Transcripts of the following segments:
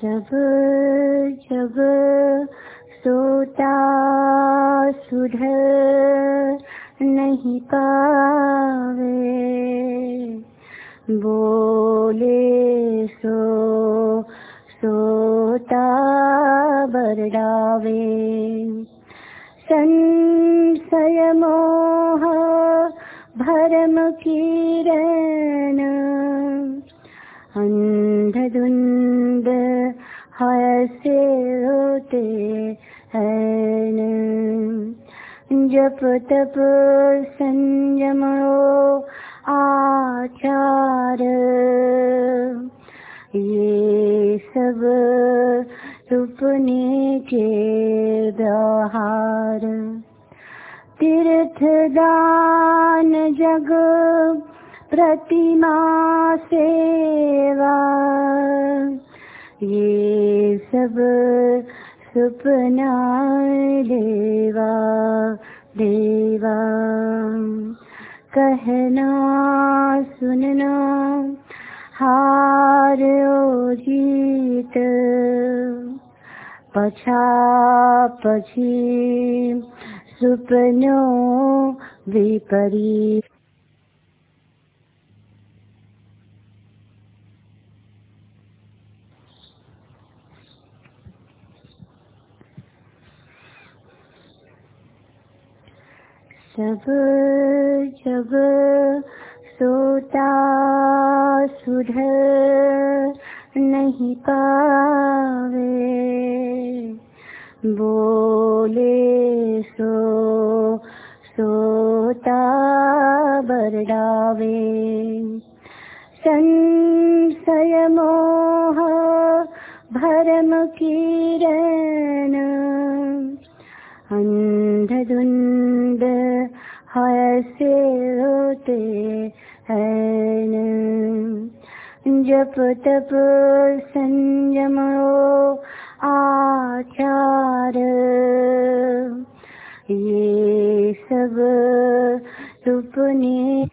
सब जब सोता सुधर नहीं पावे बोले सो सोता बरडावे हसे होते हैं। जप तप संयमो आचार, ये सब सुपने के व्यवहार तीर्थ दान जग प्रतिमा सेवा ये सब सुपना देवा देवा। कहना सुनना हार ओ जीत। पछा પછી सुपनो विपरीत। सब जब सोता सुधर नहीं पावे बोले सो सोता बरडावे। संशय मोह भरम किरण अंधधुंद हसे होते हैं। जप तप संयम आचार ये सब सुपने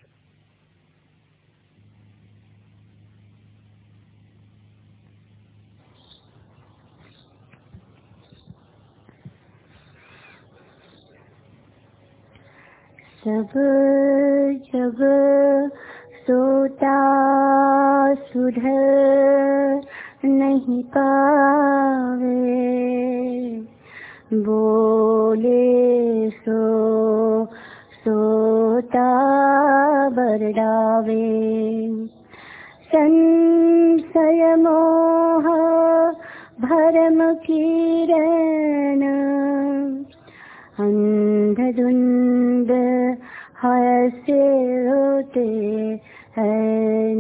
सब जब सोता सुधर नहीं पावे बोले सो सोता बरडावे संशय मोह भरम किरण अंधधुंद हसे होते हैं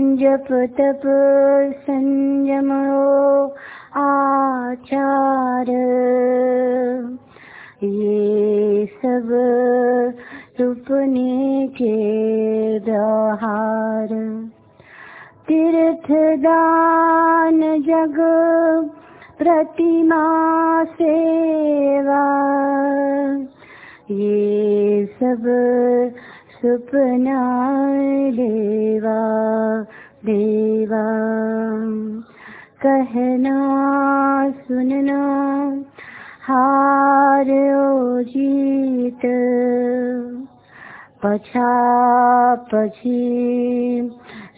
जप तप संयम आचार। ये सब सुपने के व्यवहार। तीर्थ दान जग प्रतिमा सेवा। ये सब सुपना देवा देवा। कहना सुनना हार जीत। पछा પછી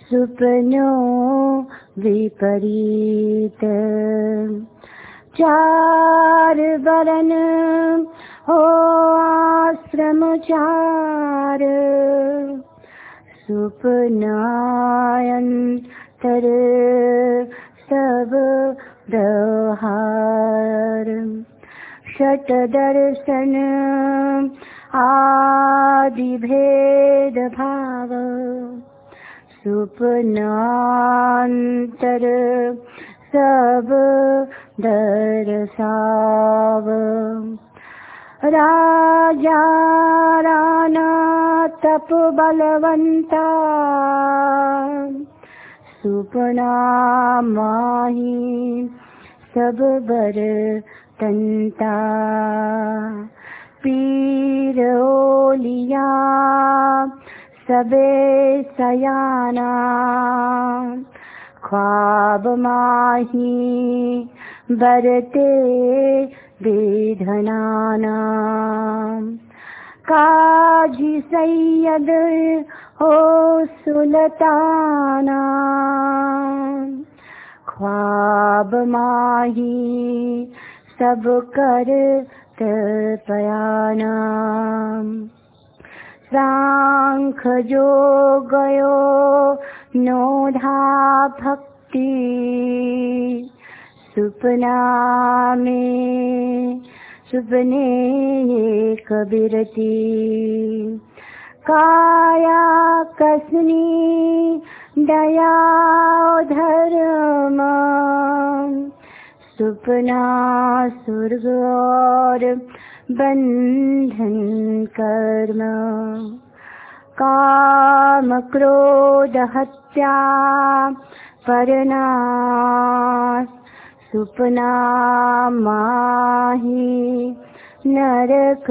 सुपनो विपरीत। चार वरन हो आश्रम चार। सुपनायंतर सब दहार षट दर्शन आदि भेद भाव सुपनान्तर सब दरसाव राजा राणा तप बलवन्ता। सुपना माही सब बर तन्ता। पीरोलिया सबे सयाना ख्वाब माही बरते वेधनाना काजी सैयद हो सुलताना। ख्वाब माही सब कर पयाना जो गयो नोधा भक्ति। सुपना में सुपने कबीरती काया कसनी दया धर्म। सुपना स्वर्ग और बंधन कर्म, काम क्रोध हत्या, परनाश सुपना माही, नरक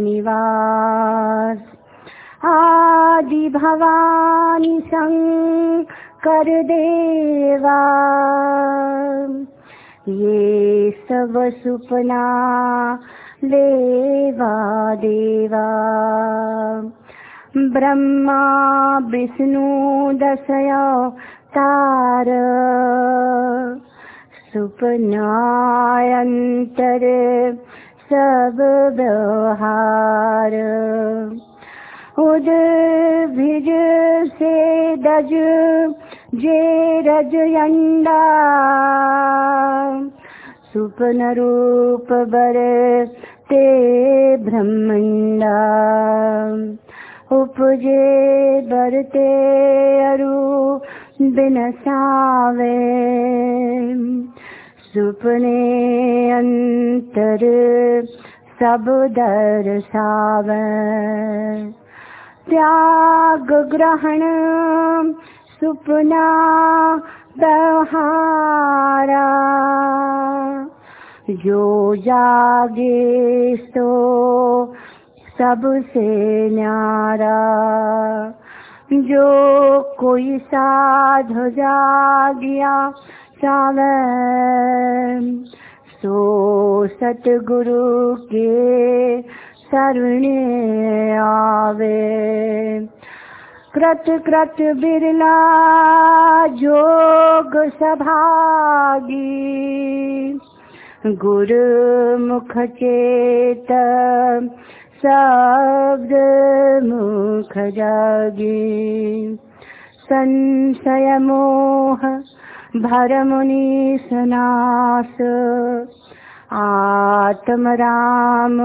निवास। आदि भवानी शंकर देवा, ये सब सुपना देवा देवा। ब्रह्मा, विष्णु, दशय, तार। सुपनायन्तर सब व्यवहार। उद्भिज से दज, जे रजयंडा सुपन रूप बर ते ब्रह्मंडा उपजे बरते अरु बिनसावे। सुपने अंतर सब दर्शावे त्याग ग्रहण सुपना बहारा। जो जागे सो सबसे न्यारा। जो कोई साध जागिया सावे, सो सतगुरु के शरणे आवे। कृत कृत बिरला जोग सभागी गुरु मुख चेत शब्द मुख जागी। संशय मोह भरमुनि सनास। आत्म राम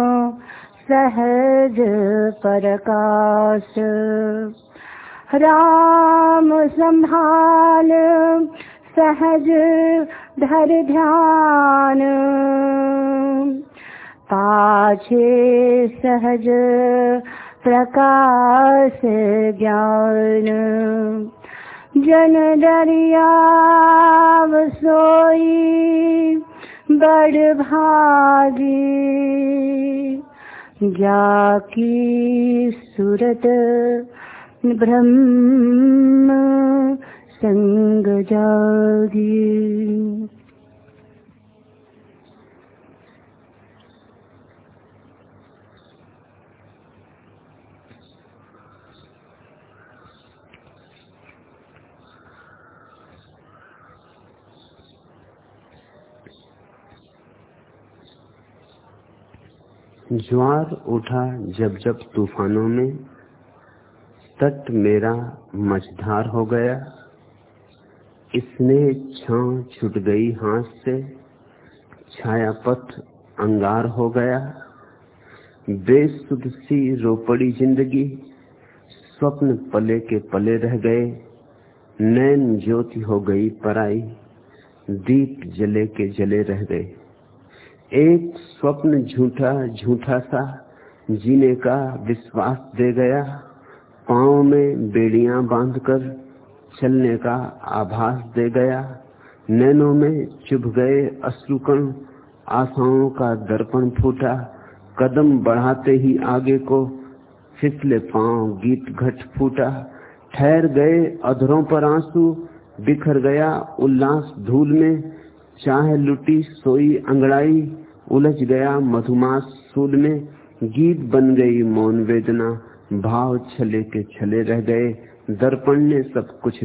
सहज परकाश राम संभाल सहज धर ध्यान। पाछे सहज प्रकाश ज्ञान। जन दरिया सोई बड़ जाकी सूरत ब्रह्म संग जागी। ज्वार उठा जब जब तूफानों में तट मेरा मझधार हो गया। इसने छां छुट गई हाथ से छाया पथ अंगार हो गया। बेसुध सी रो पड़ी ज़िंदगी, स्वप्न पले के पले रह गए। नैन ज्योति हो गई पराई, दीप जले के जले रह गए। एक स्वप्न झूठा झूठा सा जीने का विश्वास दे गया। पाँव में बेड़ियाँ बांधकर चलने का आभास दे गया। नैनों में चुभ गए अश्रुकण, आशाओं का दर्पण फूटा। कदम बढ़ाते ही आगे को फिसले पाँव गीत घट फूटा। ठहर गए अधरों पर आँसू, बिखर गया उल्लास धूल में। चाह लुटी सोई अंगड़ाई, उलझ गया मधुमास सूल में। गीत बन गई मौन वेदना, भाव छले के छले रह गए। दर्पण ने सब कुछ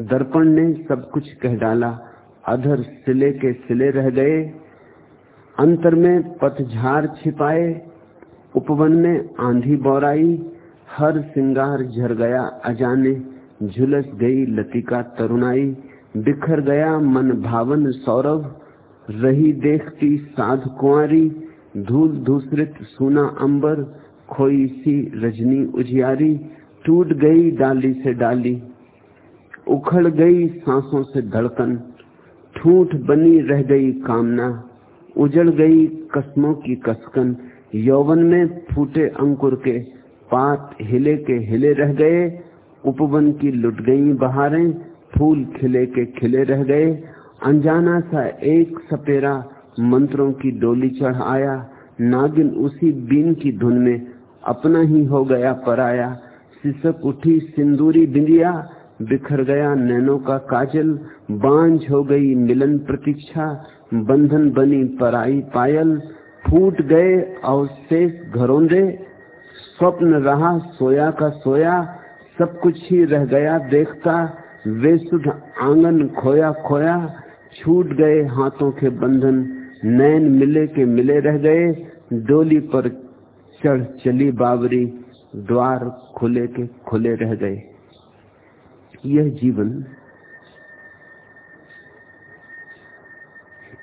दर्पण ने सब कुछ कह डाला। अधर सिले के सिले रह गए। अंतर में पतझार छिपाए। उपवन में आंधी बौराई। हर सिंगार झर गया अजाने। झुलस गई लतिका तरुणाई। बिखर गया मन भावन सौरभ। रही देखती साध कुआरी धूल धूसरित सुना अंबर। खोई सी रजनी उजियारी। टूट गई डाली से डाली, उखड़ गई सांसों से धड़कन, ठूठ बनी रह गई कामना, उजड़ गई कस्मों की कसकन। यौवन में फूटे अंकुर के पात हिले के हिले रह गए, उपवन की लुट गई बहारें, फूल खिले के खिले रह गए। अनजाना सा एक सपेरा मंत्रों की डोली चढ़ आया नागिन उसी बीन की धुन में अपना ही हो गया पराया। सिसक उठी, सिंदूरी बिंदिया, बिखर गया नैनो का काजल, बांझ हो गई मिलन प्रतीक्षा, बंधन बनी पराई पायल, फूट गए अवशेष घरोंदे, स्वप्न रहा सोया का सोया, सब कुछ ही रह गया देखता, वे सुध आँगन खोया खोया, छूट गए हाथों के बंधन, नैन मिले के मिले रह गए, डोली पर चढ़ चली बाबरी द्वार खुले के खुले रह गए। यह जीवन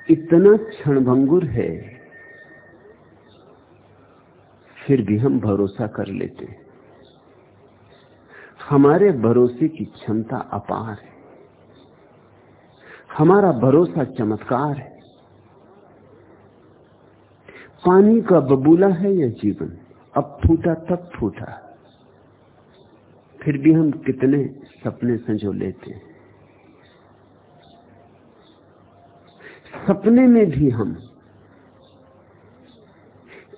इतना क्षणभंगुर है, फिर भी हम भरोसा कर लेते हमारे भरोसे की क्षमता अपार है। हमारा भरोसा चमत्कार है। पानी का बबूला है यह जीवन। अब फूटा तब फूटा। फिर भी हम कितने सपने संजो लेते हैं। सपने में भी हम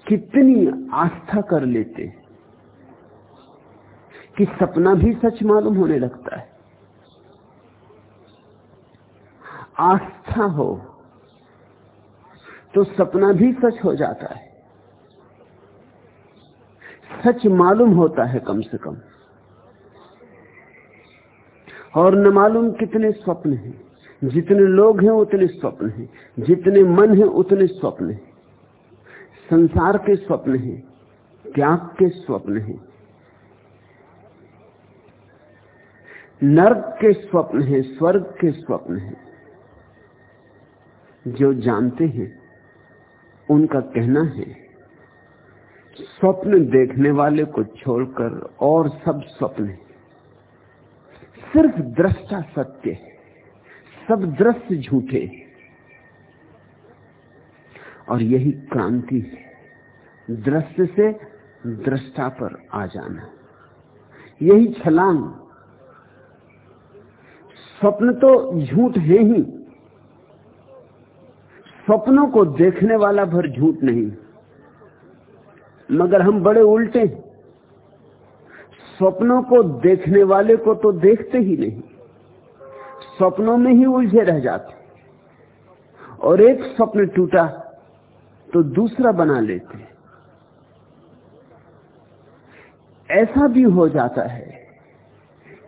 कितनी आस्था कर लेते कि सपना भी सच मालूम होने लगता है। आस्था हो तो सपना भी सच हो जाता है। सच मालूम होता है कम से कम। और न मालूम कितने स्वप्न हैं। जितने लोग हैं उतने स्वप्न हैं। जितने मन हैं उतने स्वप्न हैं। संसार के स्वप्न हैं, त्याग के स्वप्न हैं। नर्क के स्वप्न हैं, स्वर्ग के स्वप्न हैं। जो जानते हैं, उनका कहना है स्वप्न देखने वाले को छोड़कर और सब स्वप्न सिर्फ़ दृष्टा सत्य है। सब दृश्य झूठे और यही क्रांति है। दृश्य से दृष्टा पर आ जाना। यही छलांग। स्वप्न तो झूठ है ही। स्वप्नों को देखने वाला भर झूठ नहीं। मगर हम बड़े उल्टे हैं। स्वप्नों को देखने वाले को तो देखते ही नहीं। स्वप्नों में ही उलझे रह जाते और एक स्वप्न टूटा तो दूसरा बना लेते ऐसा भी हो जाता है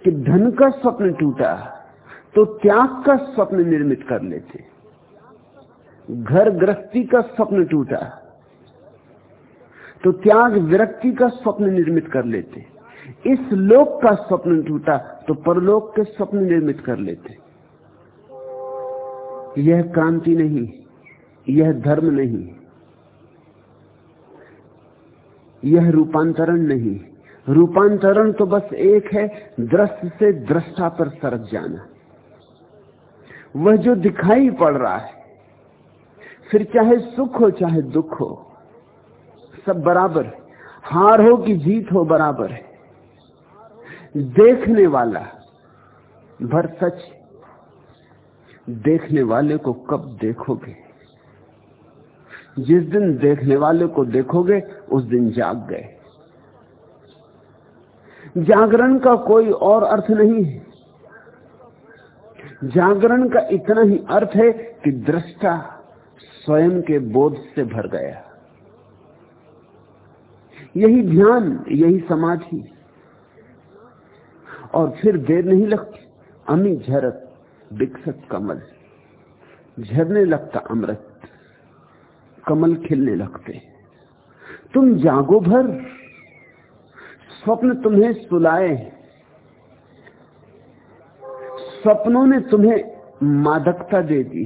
कि धन का स्वप्न टूटा तो त्याग का स्वप्न निर्मित कर लेते घर गृहस्थी का स्वप्न टूटा तो त्याग विरक्ति का स्वप्न निर्मित कर लेते। इस लोक का स्वप्न टूटा तो परलोक के स्वप्न निर्मित कर लेते। यह क्रांति नहीं, यह धर्म नहीं, यह रूपांतरण नहीं। रूपांतरण तो बस एक है दृश्य से दृष्टा पर सरक जाना। वह जो दिखाई पड़ रहा है, फिर चाहे सुख हो, चाहे दुख हो सब बराबर है। हार हो कि जीत हो, बराबर है। देखने वाला, भर सच, देखने वाले को कब देखोगे? जिस दिन देखने वाले को देखोगे, उस दिन जाग गए। जागरण का कोई और अर्थ नहीं है। जागरण का इतना ही अर्थ है कि दृष्टा स्वयं के बोध से भर गया। यही ध्यान, यही समाधि। और फिर देर नहीं लगती। अमी झरत विकसत कमल। झरने लगता अमृत। कमल खिलने लगते। तुम जागो भर। स्वप्न तुम्हें सुलाए। स्वप्नों ने तुम्हें मादकता दे दी।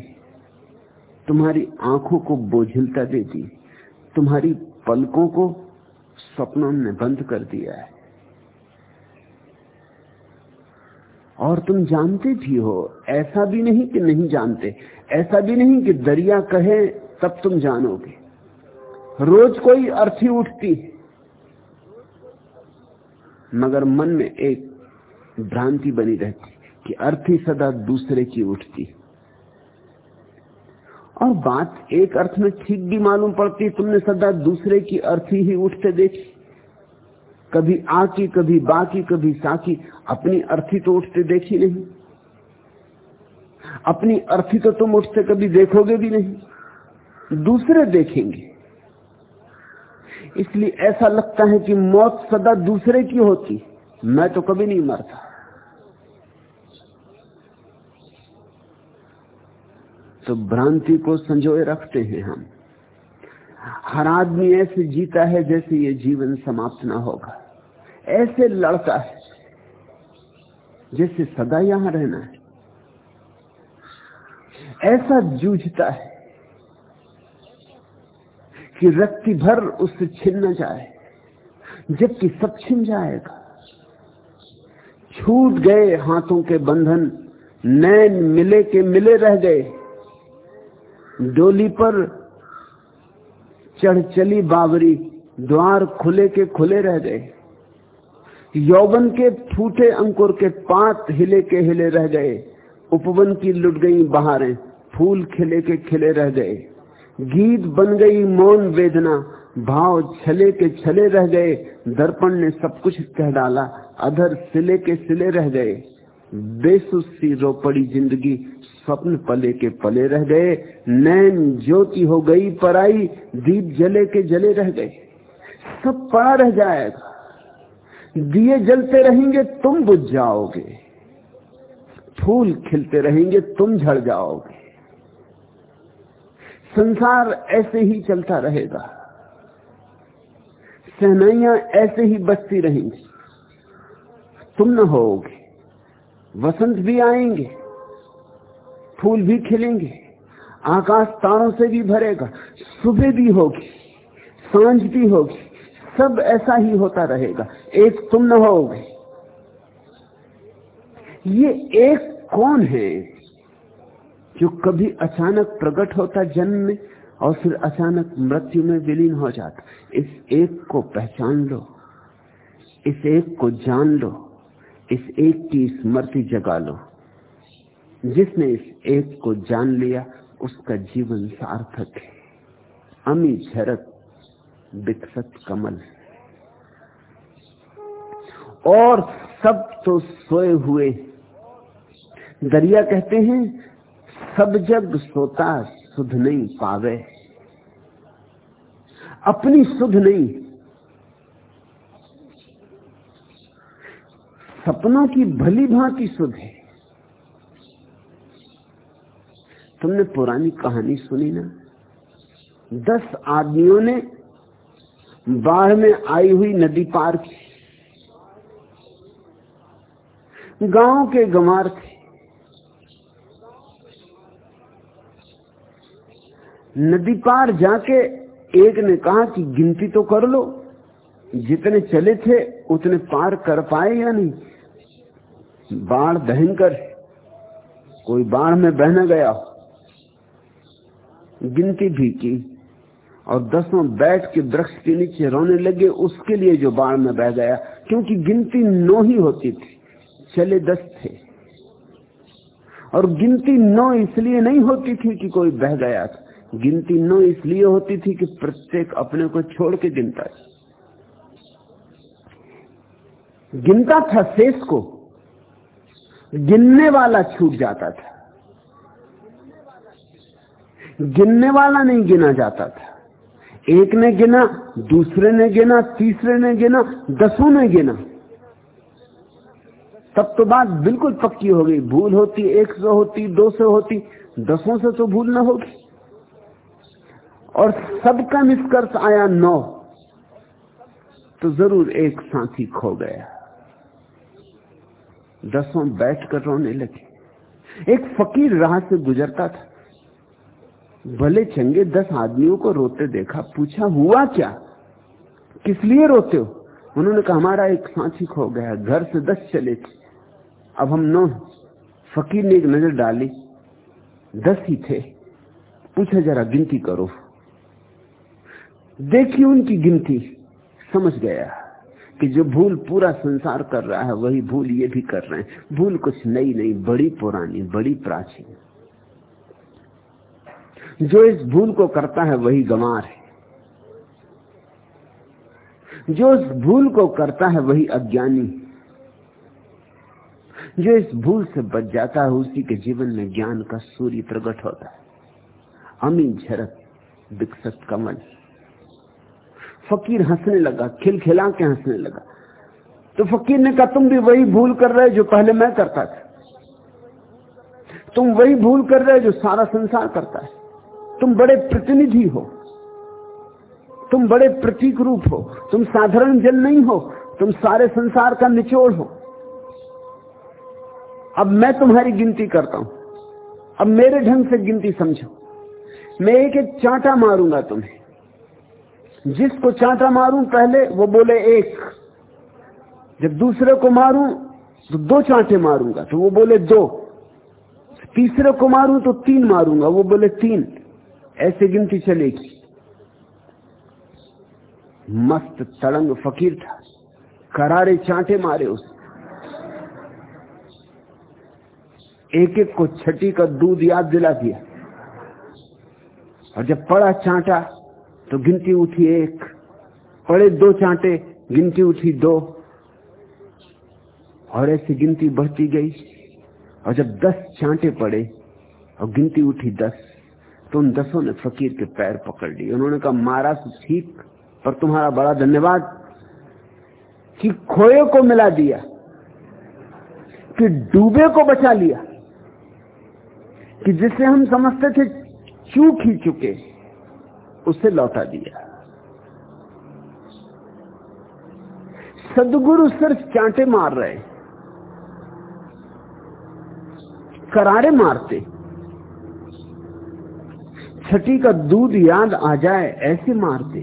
तुम्हारी आँखों को बोझिलता दे दी। तुम्हारी पलकों को स्वप्नों ने बंद कर दिया है। और तुम जानते भी हो, ऐसा भी नहीं कि नहीं जानते, ऐसा भी नहीं कि दरिया कहे, तब तुम जानोगे। रोज कोई अर्थी उठती है, मगर मन में एक भ्रांति बनी रहती कि अर्थी सदा दूसरे की उठती और बात एक अर्थ में ठीक भी मालूम पड़ती तुमने सदा दूसरे की अर्थी ही उठते देखी। कभी आ की कभी बा की कभी सा की अपनी अर्थी तो उठते देखी नहीं। अपनी अर्थी तो तुम उठते कभी देखोगे भी नहीं, दूसरे देखेंगे। इसलिए ऐसा लगता है कि मौत सदा दूसरे की होती, मैं तो कभी नहीं मरता। तो भ्रांति को संजोए रखते हैं हम। हर आदमी ऐसे जीता है जैसे ये जीवन समाप्त ना होगा। ऐसे लड़ता है जैसे सदा यहाँ रहना है। ऐसा जूझता है कि रक्ति भर उससे छिन न जाए, जबकि सब छिन जाएगा। छूट गए हाथों के बंधन, नैन मिले के मिले रह गए। डोली पर चढ़ चली बावरी, द्वार खुले के खुले रह गए। यौवन के फूटे अंकुर के पात हिले के हिले रह गए। उपवन की लुट गई बहारें, फूल खिले के खिले रह गए। गीत बन गई मौन वेदना, भाव छले के छले रह गए। दर्पण ने सब कुछ कह डाला, अधर सिले के सिले रह गए। बेसुसी रो पड़ी ज़िंदगी, स्वप्न पले के पले रह गए, नैन ज्योति हो गई पराई, दीप जले के जले रह गए। सब पड़ा रह जाएगा। दिए जलते रहेंगे, तुम बुझ जाओगे। फूल खिलते रहेंगे, तुम झड़ जाओगे। संसार ऐसे ही चलता रहेगा। सहनाइया ऐसे ही बचती रहेंगी। तुम न होगे वसंत भी आएँगे, फूल भी खिलेंगे, आकाश तारों से भी भरेगा, सुबह भी होगी, साँझ भी होगी, सब ऐसा ही होता रहेगा, एक तुम न होगे। ये एक कौन है जो कभी अचानक प्रकट होता जन्म में और फिर अचानक मृत्यु में विलीन हो जाता? इस एक को पहचान लो, इस एक को जान लो। इस एक की स्मृति जगा लो। जिसने इस एक को जान लिया, उसका जीवन सार्थक है। अमी झरक विकसत कमल। और सब तो सोए हुए। दरिया कहते हैं, सब जग सोता सुध नहीं पावे। अपनी सुध नहीं सपनों की भली भांति सुध है। तुमने पुरानी कहानी सुनी ना? दस आदमियों ने बाढ़ में आई हुई नदी पार की। गाँव के गमार थे। नदी पार जाके एक ने कहा कि गिनती तो कर लो, जितने चले थे उतने पार कर पाए या नहीं? बाढ़ भयंकर कोई बाढ़ में बहना गया हो। गिनती भी की और दसों बैठ के वृक्ष के नीचे रोने लगे, उसके लिए जो बाढ़ में बह गया, क्योंकि गिनती नौ ही होती थी चले दस थे। और गिनती नौ इसलिए नहीं होती थी कि कोई बह गया था। गिनती नौ इसलिए होती थी कि प्रत्येक अपने को छोड़ के गिनता गिनता था शेष को गिनने वाला छूट जाता था। गिनने वाला नहीं गिना जाता था। एक ने गिना, दूसरे ने गिना, तीसरे ने गिना, दसों ने गिना। तब तो बात बिल्कुल पक्की हो गई। भूल होती, एक सौ होती, दो सौ होती, दसों से तो भूल ना होगी। और सबका निष्कर्ष आया नौ। तो ज़रूर एक साथी खो गया। दसों बैठकर रोने लगे। एक फकीर राह से गुजरता था। भले चंगे दस आदमियों को रोते देखा, पूछा, हुआ क्या? किस लिए रोते हो? उन्होंने कहा, हमारा एक साथी खो गया, घर से दस चले थे। अब हम नौ फकीर ने एक नज़र डाली। दस ही थे। पूछा, जरा गिनती करो। देखी उनकी गिनती, समझ गया। कि जो भूल पूरा संसार कर रहा है, वही भूल ये भी कर रहे हैं। भूल कुछ नई नहीं, बड़ी पुरानी, बड़ी प्राचीन। जो इस भूल को करता है, वही गंवार है। जो इस भूल को करता है, वही अज्ञानी जो इस भूल से बच जाता है, उसी के जीवन में ज्ञान का सूर्य प्रकट होता है। अमीन झरक विकसित कमल। फकीर हंसने लगा, खिलखिला के हंसने लगा। तो फकीर ने कहा, तुम भी वही भूल कर रहे जो पहले मैं करता था। तुम वही भूल कर रहे जो सारा संसार करता है। तुम बड़े प्रतिनिधि हो। तुम बड़े प्रतीक रूप हो। तुम साधारण जन नहीं हो। तुम सारे संसार का निचोड़ हो। अब मैं तुम्हारी गिनती करता हूँ। अब मेरे ढंग से गिनती समझो। मैं एक एक चांटा मारूँगा तुम्हें। जिसको चांटा मारूं, पहले वो बोले एक। जब दूसरे को मारूं तो दो चांटे मारूँगा तो वो बोले दो। तीसरे को मारूं तो तीन मारूँगा, वो बोले तीन। ऐसे गिनती चलेगी। मस्त तड़ंग फकीर था। करारे चांटे मारे उस एक एक को छठी का दूध याद दिला दिया। और जब पड़ा चांटा तो गिनती उठी एक पड़े दो चांटे, गिनती उठी दो। और ऐसी गिनती बढ़ती गई, और जब दस चांटे पड़े, और गिनती उठी दस तो उन दसों ने फकीर के पैर पकड़ लिए। उन्होंने कहा, मारा तो ठीक, पर तुम्हारा बड़ा धन्यवाद कि खोए को मिला दिया, कि डूबे को बचा लिया, कि जिसे हम समझते थे चूक ही चुके। उसे लौटा दिया। सदगुरु सिर्फ़ चांटे मार रहे करारे मारते छठी का दूध याद आ जाए, ऐसे मारते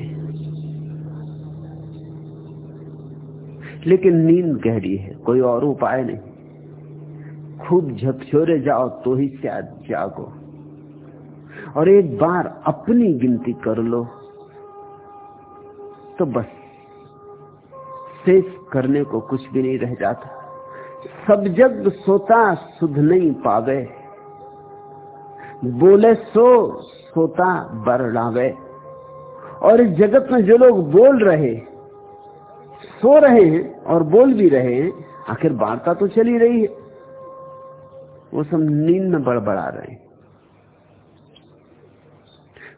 लेकिन नींद गहरी है, कोई और उपाय नहीं। खूब झकझोरे जाओ तो ही शायद जागो और एक बार अपनी गिनती कर लो तो बस शेष करने को कुछ भी नहीं रह जाता। सब जग सोता सुध नहीं पावे, बोले सो सोता बरड़ावे और इस जगत में जो लोग बोल रहे सो रहे हैं और बोल भी रहे हैं, आखिर वार्ता तो चली रही है। वो सब नींद में बड़बड़ा रहे हैं।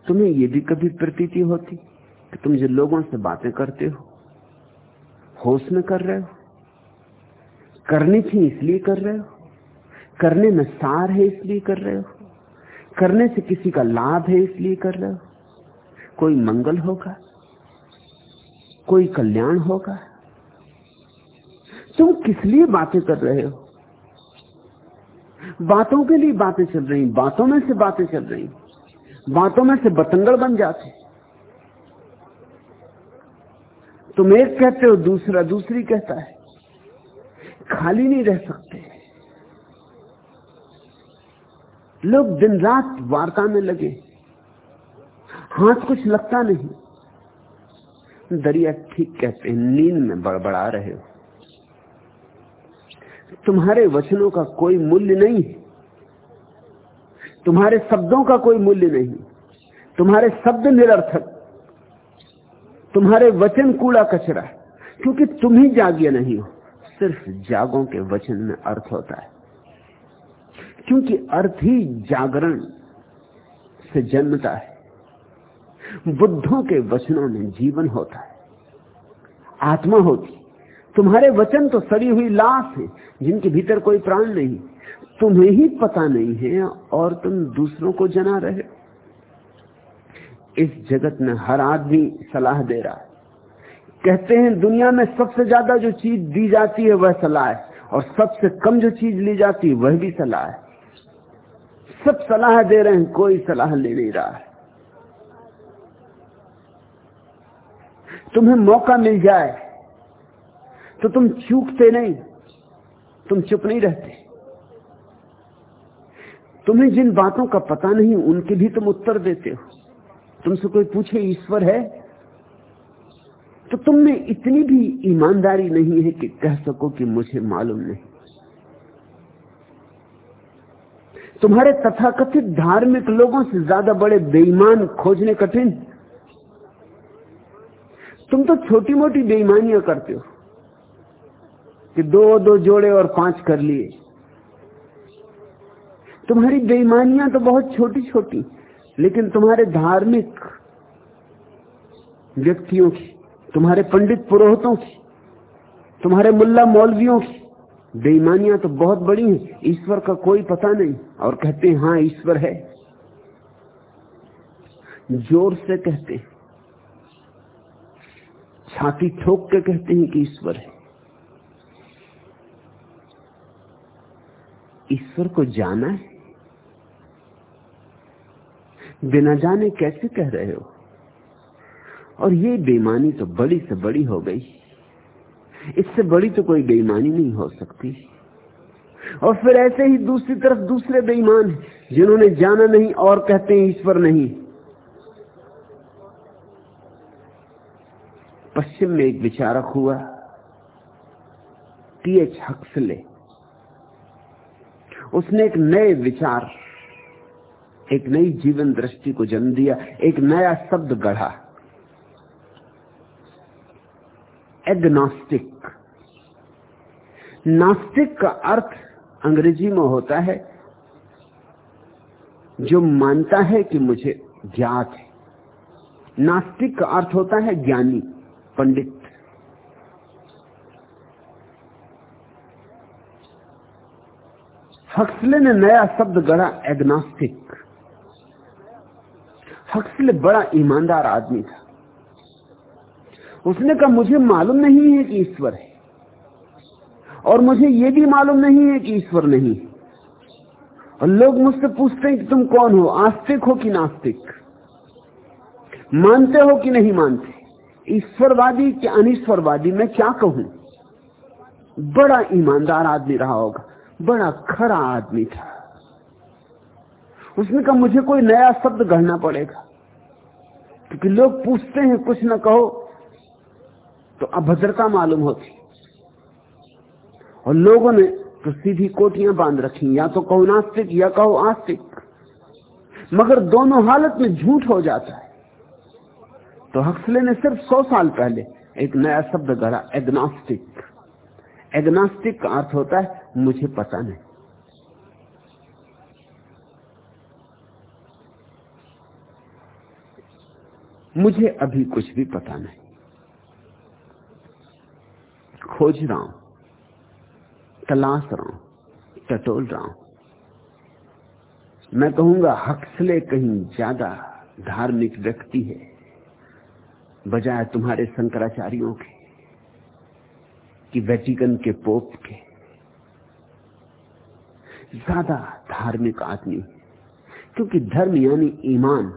तुम्हें ये भी कभी प्रतीति होती कि तुम जो लोगों से बातें करते हो, होश में कर रहे हो, करनी थी इसलिए कर रहे हो, करने में सार है इसलिए कर रहे हो, करने से किसी का लाभ है इसलिए कर रहे हो, कोई मंगल होगा, कोई कल्याण होगा, तुम किस लिए बातें कर रहे हो? बातों के लिए बातें चल रही, बातों में से बातें चल रही। बातों में से बतंगड़ बन जाते। तुम एक कहते हो, दूसरा दूसरी कहता है। खाली नहीं रह सकते। लोग दिन रात वार्ता में लगे। हाथ कुछ लगता नहीं। दरिया ठीक कहते हैं, नींद में बड़बड़ा रहे हो। तुम्हारे वचनों का कोई मूल्य नहीं है। तुम्हारे शब्दों का कोई मूल्य नहीं। तुम्हारे शब्द निरर्थक। तुम्हारे वचन कूड़ा कचरा क्योंकि तुम ही जागे नहीं हो। सिर्फ़ जागों के वचन में अर्थ होता है। क्योंकि अर्थ ही जागरण से जन्मता है। बुद्धों के वचनों में जीवन होता है। आत्मा होती। तुम्हारे वचन तो सड़ी हुई लाश है, जिनके भीतर कोई प्राण नहीं। तुम्हें ही पता नहीं है और तुम दूसरों को जना रहे। इस जगत में हर आदमी सलाह दे रहा है। कहते हैं, दुनिया में सबसे ज़्यादा जो चीज़ दी जाती है वह सलाह है, और सबसे कम जो चीज़ ली जाती है वह भी सलाह है। सब सलाह दे रहे हैं, कोई सलाह ले नहीं रहा है। तुम्हें मौका मिल जाए तो तुम चूकते नहीं, तुम चुप नहीं रहते। तुम्हें जिन बातों का पता नहीं, उनके भी तुम उत्तर देते हो। तुमसे कोई पूछे, ईश्वर है? तो तुम में इतनी भी ईमानदारी नहीं है कि कह सको कि मुझे मालूम नहीं। तुम्हारे तथाकथित धार्मिक लोगों से ज़्यादा बड़े बेईमान, खोजने कठिन। तुम तो छोटी मोटी बेईमानियाँ करते हो कि दो दो जोड़े और पाँच कर लिए। तुम्हारी बेईमानियाँ तो बहुत छोटी छोटी लेकिन तुम्हारे धार्मिक व्यक्तियों की, तुम्हारे पंडित पुरोहितों की, तुम्हारे मुल्ला मौलवियों की बेईमानियाँ तो बहुत बड़ी हैं। ईश्वर का कोई पता नहीं। और कहते हैं हाँ ईश्वर है। ज़ोर से कहते हैं। छाती ठोक के कहते हैं कि ईश्वर है। ईश्वर को जाना है। बिना जाने कैसे कह रहे हो? और ये बेईमानी तो बड़ी से बड़ी हो गई। इससे बड़ी तो कोई बेईमानी नहीं हो सकती। और फिर ऐसे ही दूसरी तरफ़ दूसरे बेईमान जिन्होंने जाना नहीं और कहते हैं ईश्वर नहीं। पश्चिम में एक विचारक हुआ। T H Huxley. उसने एक नए विचार एक नई जीवन दृष्टि को जन्म दिया, एक नया शब्द गढ़ा। एग्नोस्टिक नास्तिक का अर्थ अंग्रेज़ी में होता है, जो मानता है कि मुझे ज्ञात है। नास्तिक का अर्थ होता है ज्ञानी, पंडित। हक्सले ने नया शब्द गढ़ा एग्नोस्टिक हक्सले बड़ा ईमानदार आदमी था। उसने कहा, मुझे मालूम नहीं है कि ईश्वर है और मुझे यह भी मालूम नहीं है कि ईश्वर नहीं और लोग मुझसे पूछते हैं कि तुम कौन हो? आस्तिक हो कि नास्तिक? मानते हो कि नहीं मानते? ईश्वरवादी कि अनिश्वरवादी? मैं क्या कहूँ? बड़ा ईमानदार आदमी रहा होगा। बड़ा खरा आदमी था। उसने कहा, मुझे कोई नया शब्द गढ़ना पड़ेगा। क्योंकि लोग पूछते हैं, कुछ ना कहो। तो अभद्रता मालूम होती। और लोगों ने तो सीधी कोटियाँ बाँध रखी, या तो कहो नास्तिक, या कहो आस्तिक। मगर दोनों हालत में झूठ हो जाता है। तो हक्सले ने सिर्फ़ सौ साल पहले एक नया शब्द गढ़ा, एग्नास्टिक। एग्नास्टिक का अर्थ होता है, मुझे पता नहीं। मुझे अभी कुछ भी पता नहीं। खोज रहा हूँ, तलाश रहा हूँ, टटोल रहा हूँ। मैं कहूँगा हक्सले कहीं ज़्यादा धार्मिक व्यक्ति है, बजाय तुम्हारे शंकराचार्यों के, कि वेटिकन के पोप के। ज़्यादा धार्मिक आदमी, क्योंकि धर्म यानी ईमान।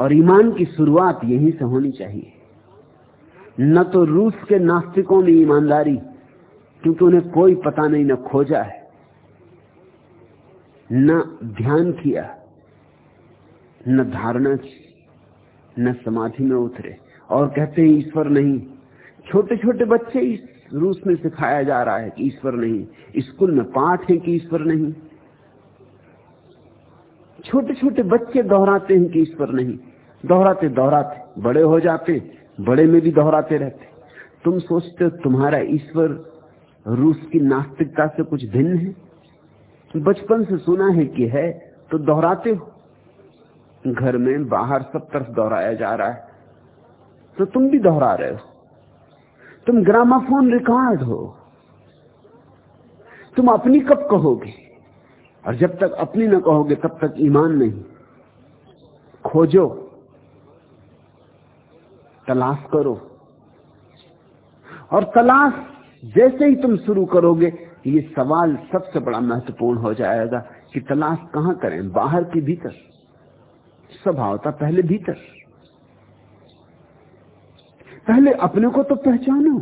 और ईमान की शुरुआत यहीं से होनी चाहिए। न तो रूस के नास्तिकों में ईमानदारी, क्योंकि उन्हें कोई पता नहीं, न खोजा है, न ध्यान किया, न धारणा की, न समाधि में उतरे। और कहते हैं, ईश्वर नहीं। छोटे छोटे बच्चे इस रूस में सिखाया जा रहा है कि ईश्वर नहीं। स्कूल में पाठ है कि ईश्वर नहीं। छोटे छोटे बच्चे दोहराते हैं कि ईश्वर नहीं। दोहराते दोहराते। बड़े हो जाते, बड़े में भी दोहराते रहते। तुम सोचते हो तुम्हारा ईश्वर रूस की नास्तिकता से कुछ भिन्न है? बचपन से सुना है कि है तो दोहराते हो। घर में बाहर सब तरफ़ दोहराया जा रहा है तो तुम भी दोहरा रहे हो। तुम ग्रामाफोन रिकॉर्ड हो। तुम अपनी कब कहोगे? और जब तक अपनी न कहोगे, तब तक ईमान नहीं। खोजो। तलाश करो। और तलाश जैसे ही तुम शुरू करोगे, ये सवाल सबसे बड़ा महत्वपूर्ण हो जाएगा कि तलाश कहाँ करें? बाहर के भीतर। स्वभावता पहले भीतर। पहले अपने को तो पहचानो।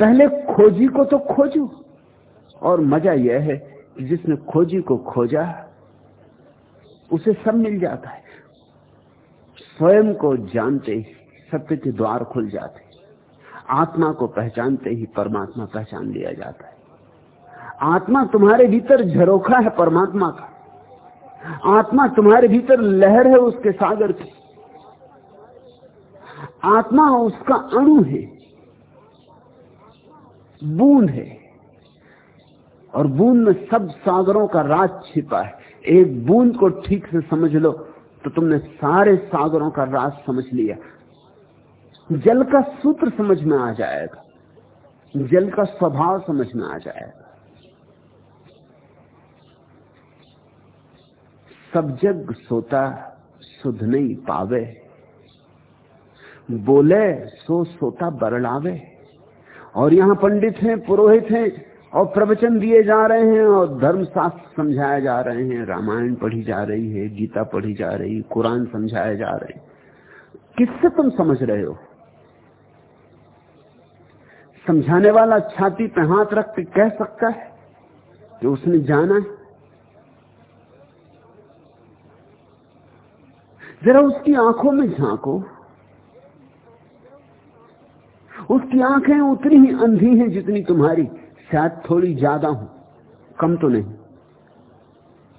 पहले खोजी को तो खोजो। और मज़ा यह है कि जिसने खोजी को खोजा, उसे सब मिल जाता है। स्वयं को जानते ही सत्य के द्वार खुल जाते आत्मा को पहचानते ही परमात्मा पहचान लिया जाता है। आत्मा तुम्हारे भीतर झरोखा है परमात्मा का। आत्मा तुम्हारे भीतर लहर है उसके सागर की। आत्मा उसका अणु है। बूंद है। और बूंद में सब सागरों का राज छिपा है। एक बूंद को ठीक से समझ लो। तो तुमने सारे सागरों का राज समझ लिया। जल का सूत्र समझ में आ जाएगा। जल का स्वभाव समझ में आ जाएगा। सब जग सोता सुध नहीं पावे। बोले सो सोता बरलावे। और यहाँ पंडित हैं, पुरोहित हैं। और प्रवचन दिए जा रहे हैं और धर्मशास्त्र समझाए जा रहे हैं, रामायण पढ़ी जा रही है, गीता पढ़ी जा रही है कुरान समझाए जा रहे हैं। किससे तुम समझ रहे हो? समझाने वाला छाती पे हाथ रख के कह सकता है कि उसने जाना है। जरा उसकी आँखों में झांको। उसकी आँखें उतनी ही अंधी हैं जितनी तुम्हारी। शायद थोड़ी ज़्यादा हूँ, कम तो नहीं।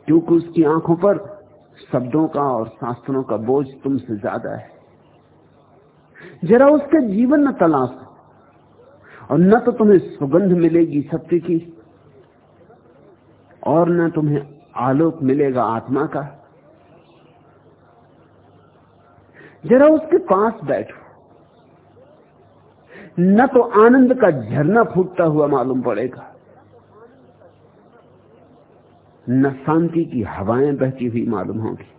क्योंकि उसकी आँखों पर शब्दों का और शास्त्रों का बोझ तुमसे ज़्यादा है। जरा उसके जीवन में तलाश, और न तो तुम्हें सुगंध मिलेगी सत्य की, और न तुम्हें आलोक मिलेगा आत्मा का। जरा उसके पास बैठो। न तो आनंद का झरना फूटता हुआ मालूम पड़ेगा। न शांति की हवाएँ बहती हुई मालूम होगी।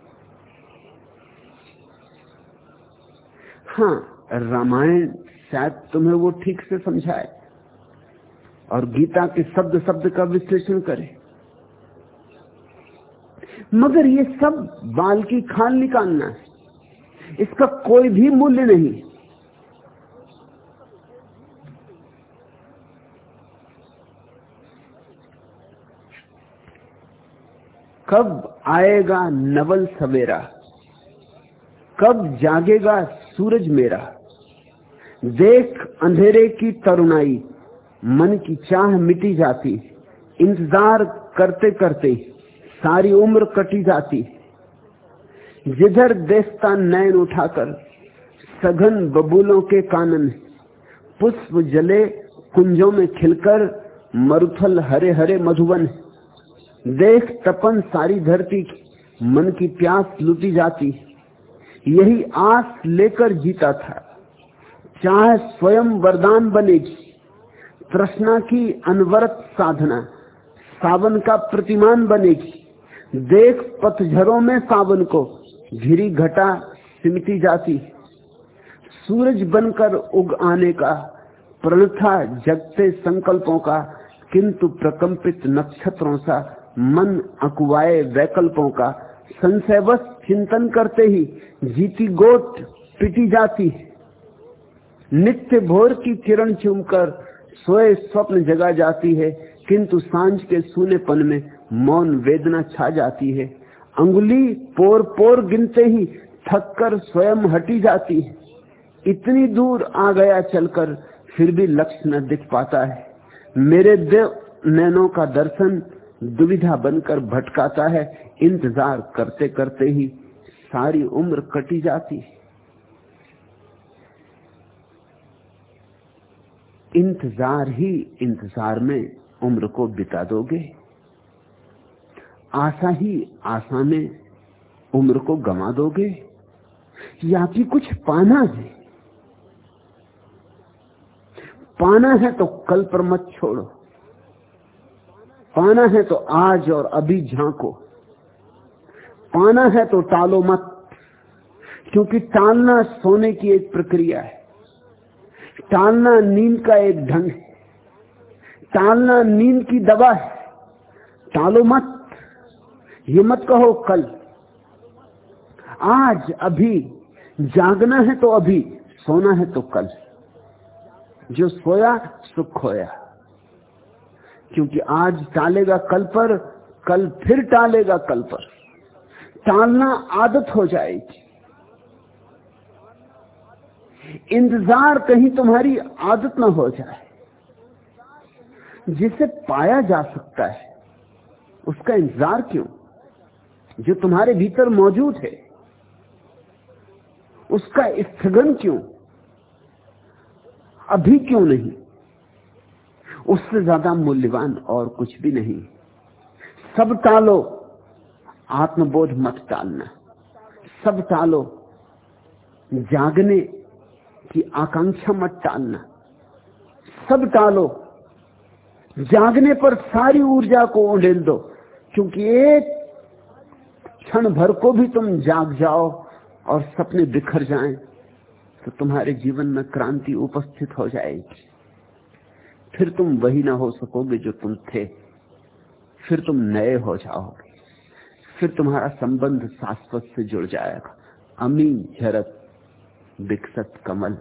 हाँ रामायण शायद तुम्हें वो ठीक से समझाए और गीता के शब्द शब्द का विश्लेषण करे। मगर ये सब बाल की खाल निकालना है। इसका कोई भी मूल्य नहीं। कब आएगा नवल सवेरा? कब जागेगा सूरज मेरा? देख अंधेरे की तरुणाई, मन की चाह मिटी जाती, इंतज़ार करते करते सारी उम्र कटी जाती। जिधर देखता नैन उठाकर सघन बबूलों के कानन, पुष्प जले कुंजों में खिलकर मरुथल हरे हरे मधुबन। देख तपन सारी धरती की, मन की प्यास लुटी जाती। यही आस लेकर जीता था। चाहे स्वयं वरदान बनेगी। तृष्णा की अनवरत साधना, सावन का प्रतिमान बनेगी। देख पतझरों में सावन को, घिरी घटा सिमटी जाती। सूरज बनकर उग आने का प्रण था जगते संकल्पों का, किंतु प्रकंपित नक्षत्रों सा मन अकुआए वैकल्पों का, संशयवश चिंतन करते ही जीती गोट पिटी जाती नित्य भोर की किरण चुमकर सोए स्वप्न जगा जाती है, किंतु साँझ के सूनेपन में मौन वेदना छा जाती है। अंगुली पोर पोर गिनते ही थककर स्वयं हटी जाती है। इतनी दूर आ गया चलकर फिर भी लक्ष्य न दिख पाता है। मेरे देव नैनों का दर्शन दुविधा बनकर भटकाता है, इंतज़ार करते करते ही सारी उम्र कटी जाती है। इंतज़ार ही इंतज़ार में उम्र को बिता दोगे। आशा ही आशा में उम्र को गमा दोगे। या कि कुछ पाना है? पाना है तो कल पर मत छोड़ो। पाना है तो आज और अभी झांको। पाना है तो टालो मत, क्योंकि टालना सोने की एक प्रक्रिया है। टालना नींद का एक ढंग है। टालना नींद की दवा है। टालो मत, ये मत कहो कल। आज, अभी, जागना है तो अभी, सोना है तो कल। जो सोया, सुख खोया क्योंकि आज टालेगा कल पर, कल फिर टालेगा कल पर। टालना आदत हो जाएगी। इंतज़ार कहीं तुम्हारी आदत ना हो जाए। जिसे पाया जा सकता है, उसका इंतज़ार क्यों? जो तुम्हारे भीतर मौजूद है, उसका स्थगन क्यों? अभी क्यों नहीं? उससे ज़्यादा मूल्यवान और कुछ भी नहीं। सब टालो, आत्मबोध मत टालना। सब टालो, जागने की आकांक्षा मत टालना। सब टालो, जागने पर सारी ऊर्जा को उड़ेल दो, क्योंकि एक क्षण भर को भी तुम जाग जाओ और सपने बिखर जाएँ तो तुम्हारे जीवन में क्रांति उपस्थित हो जाएगी। फिर तुम वही ना हो सकोगे जो तुम थे। फिर तुम नए हो जाओगे। फिर तुम्हारा संबंध शाश्वत से जुड़ जाएगा। अमी झरत, विकसत कमल।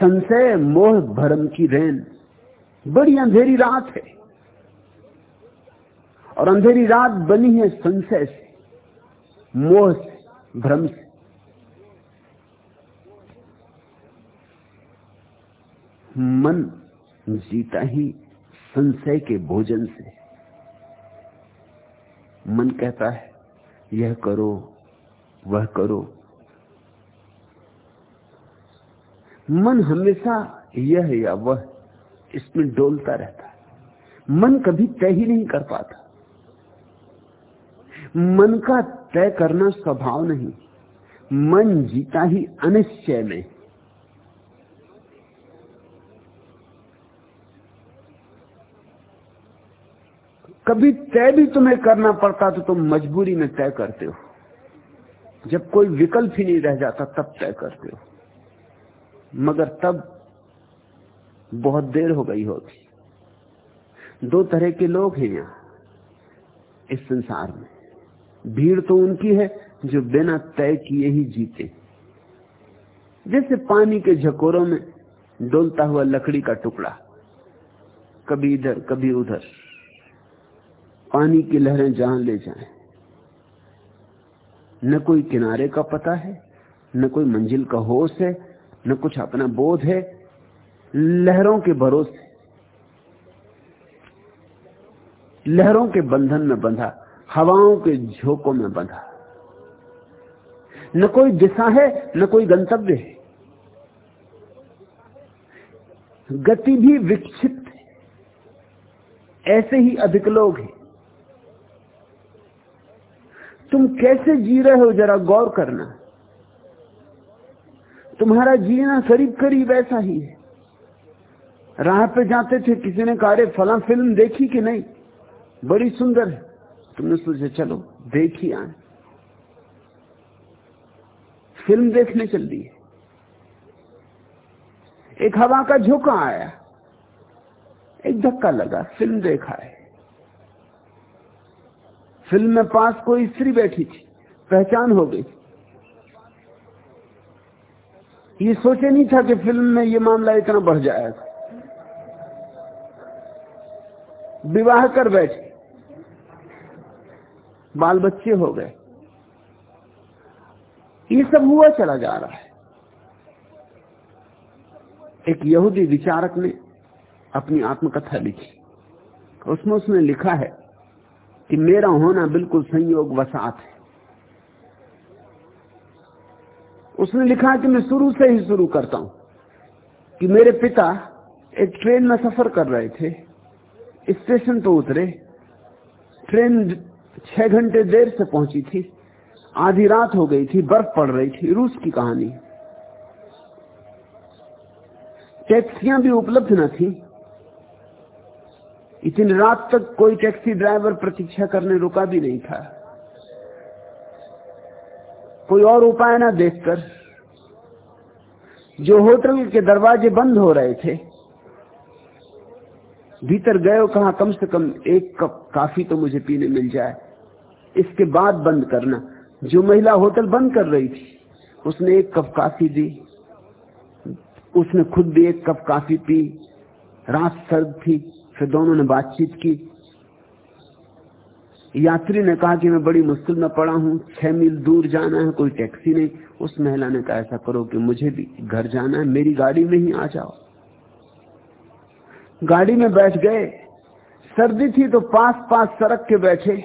संशय, मोह, भरम की रेन। बड़ी अंधेरी रात है। और अंधेरी रात बनी है संशय से, मोह से, भ्रम से। मन जीता ही संशय के भोजन से मन कहता है, यह करो, वह करो। मन हमेशा यह या वह, इसमें डोलता रहता है। मन कभी तय ही नहीं कर पाता। मन का तय करना स्वभाव नहीं। मन जीता ही अनिश्चय में कभी तय भी तुम्हें करना पड़ता तो तुम मजबूरी में तय करते हो। जब कोई विकल्प ही नहीं रह जाता, तब तय करते हो। मगर तब बहुत देर हो गई होती दो तरह के लोग हैं यहाँ, इस संसार में। भीड़ तो उनकी है, जो बिना तय किए ही जीते। जैसे पानी के झकोरों में डोलता हुआ लकड़ी का टुकड़ा, कभी इधर, कभी उधर। पानी की लहरें जहाँ ले जाएँ। न कोई किनारे का पता है, न कोई मंजिल का होश है, न कुछ अपना बोध है। लहरों के भरोसे। लहरों के बंधन में बंधा, हवाओं के झोंकों में बंधा। न कोई दिशा है, न कोई गंतव्य है। गति भी विक्षिप्त है। ऐसे ही अधिक लोग हैं। तुम कैसे जी रहे हो जरा गौर करना। तुम्हारा जीना करीब करीब ऐसा ही है। राह पे जाते थे, किसी ने कहा फला फ़िल्म देखी कि नहीं? बड़ी सुंदर है। तुमने सोचा, चलो, देखी आए। फ़िल्म देखने चल दी एक हवा का झोंका आया। एक धक्का लगा, फ़िल्म देखा है। फ़िल्म में पास कोई स्त्री बैठी थी, पहचान हो गई ये सोचे नहीं था कि फ़िल्म में ये मामला इतना बढ़ जाएगा। विवाह कर बैठे। बाल बच्चे हो गए। ये सब हुआ चला जा रहा है। एक यहूदी विचारक ने अपनी आत्मकथा लिखी। उसमें उसने लिखा है कि मेरा होना बिल्कुल संयोग वसात है। उसने लिखा कि मैं शुरू से ही शुरू करता हूँ कि मेरे पिता एक ट्रेन में सफ़र कर रहे थे, स्टेशन तो उतरे, ट्रेन छह घंटे देर से पहुँची थी, आधी रात हो गई थी, बर्फ़ पड़ रही थी, रूस की कहानी। टैक्सियाँ भी उपलब्ध न थी इतनी रात तक कोई टैक्सी ड्राइवर प्रतीक्षा करने रुका भी नहीं था। कोई और उपाय ना देखकर जो होटल के दरवाजे बंद हो रहे थे, भीतर गए और कहा, कम से कम एक कप काफ़ी तो मुझे पीने मिल जाए। इसके बाद बंद करना। जो महिला होटल बंद कर रही थी, उसने एक कप काफ़ी दी। उसने खुद भी एक कप काफ़ी पी। रात सर्द थी। फिर दोनों ने बातचीत की। यात्री ने कहा कि मैं बड़ी मुश्किल में पड़ा हूँ, छह मील दूर जाना है, कोई टैक्सी नहीं। उस महिला ने कहा, ऐसा करो कि मुझे भी घर जाना है, मेरी गाड़ी में ही आ जाओ। गाड़ी में बैठ गए। सर्दी थी तो पास पास सड़क के बैठे।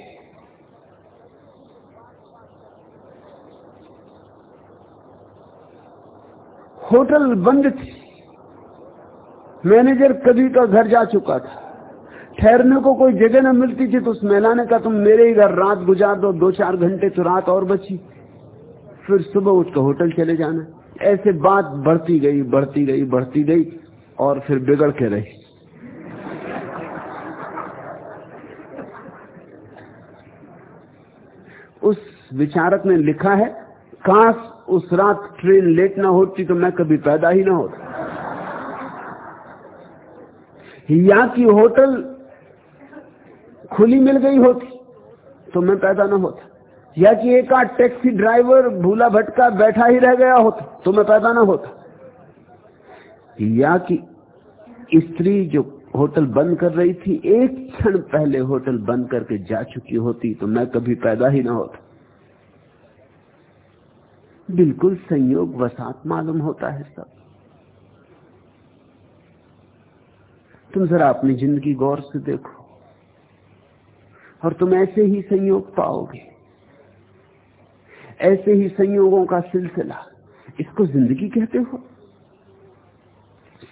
होटल बंद थी। मैनेजर कभी का घर जा चुका था। ठहरने को कोई जगह न मिलती थी तो उस महिला ने कहा तुम मेरे ही घर रात गुजार दो दो चार घंटे तो रात और बची। फिर सुबह उठकर होटल चले जाना। ऐसे बात बढ़ती गई बढ़ती गई बढ़ती गई और फिर बिगड़ के रही। उस विचारक ने लिखा है, काश उस रात ट्रेन लेट ना होती तो मैं कभी पैदा ही ना होता। या कि होटल खुली मिल गई होती तो मैं पैदा ना होता। या कि एक आध टैक्सी ड्राइवर भूला भटका बैठा ही रह गया होता तो मैं पैदा ना होता। या कि स्त्री जो होटल बंद कर रही थी, एक क्षण पहले होटल बंद करके जा चुकी होती तो मैं कभी पैदा ही ना होता। बिल्कुल संयोग वसात मालूम होता है सब। तुम जरा अपनी ज़िंदगी गौर से देखो और तुम ऐसे ही संयोग पाओगे। ऐसे ही संयोगों का सिलसिला, इसको ज़िंदगी कहते हो?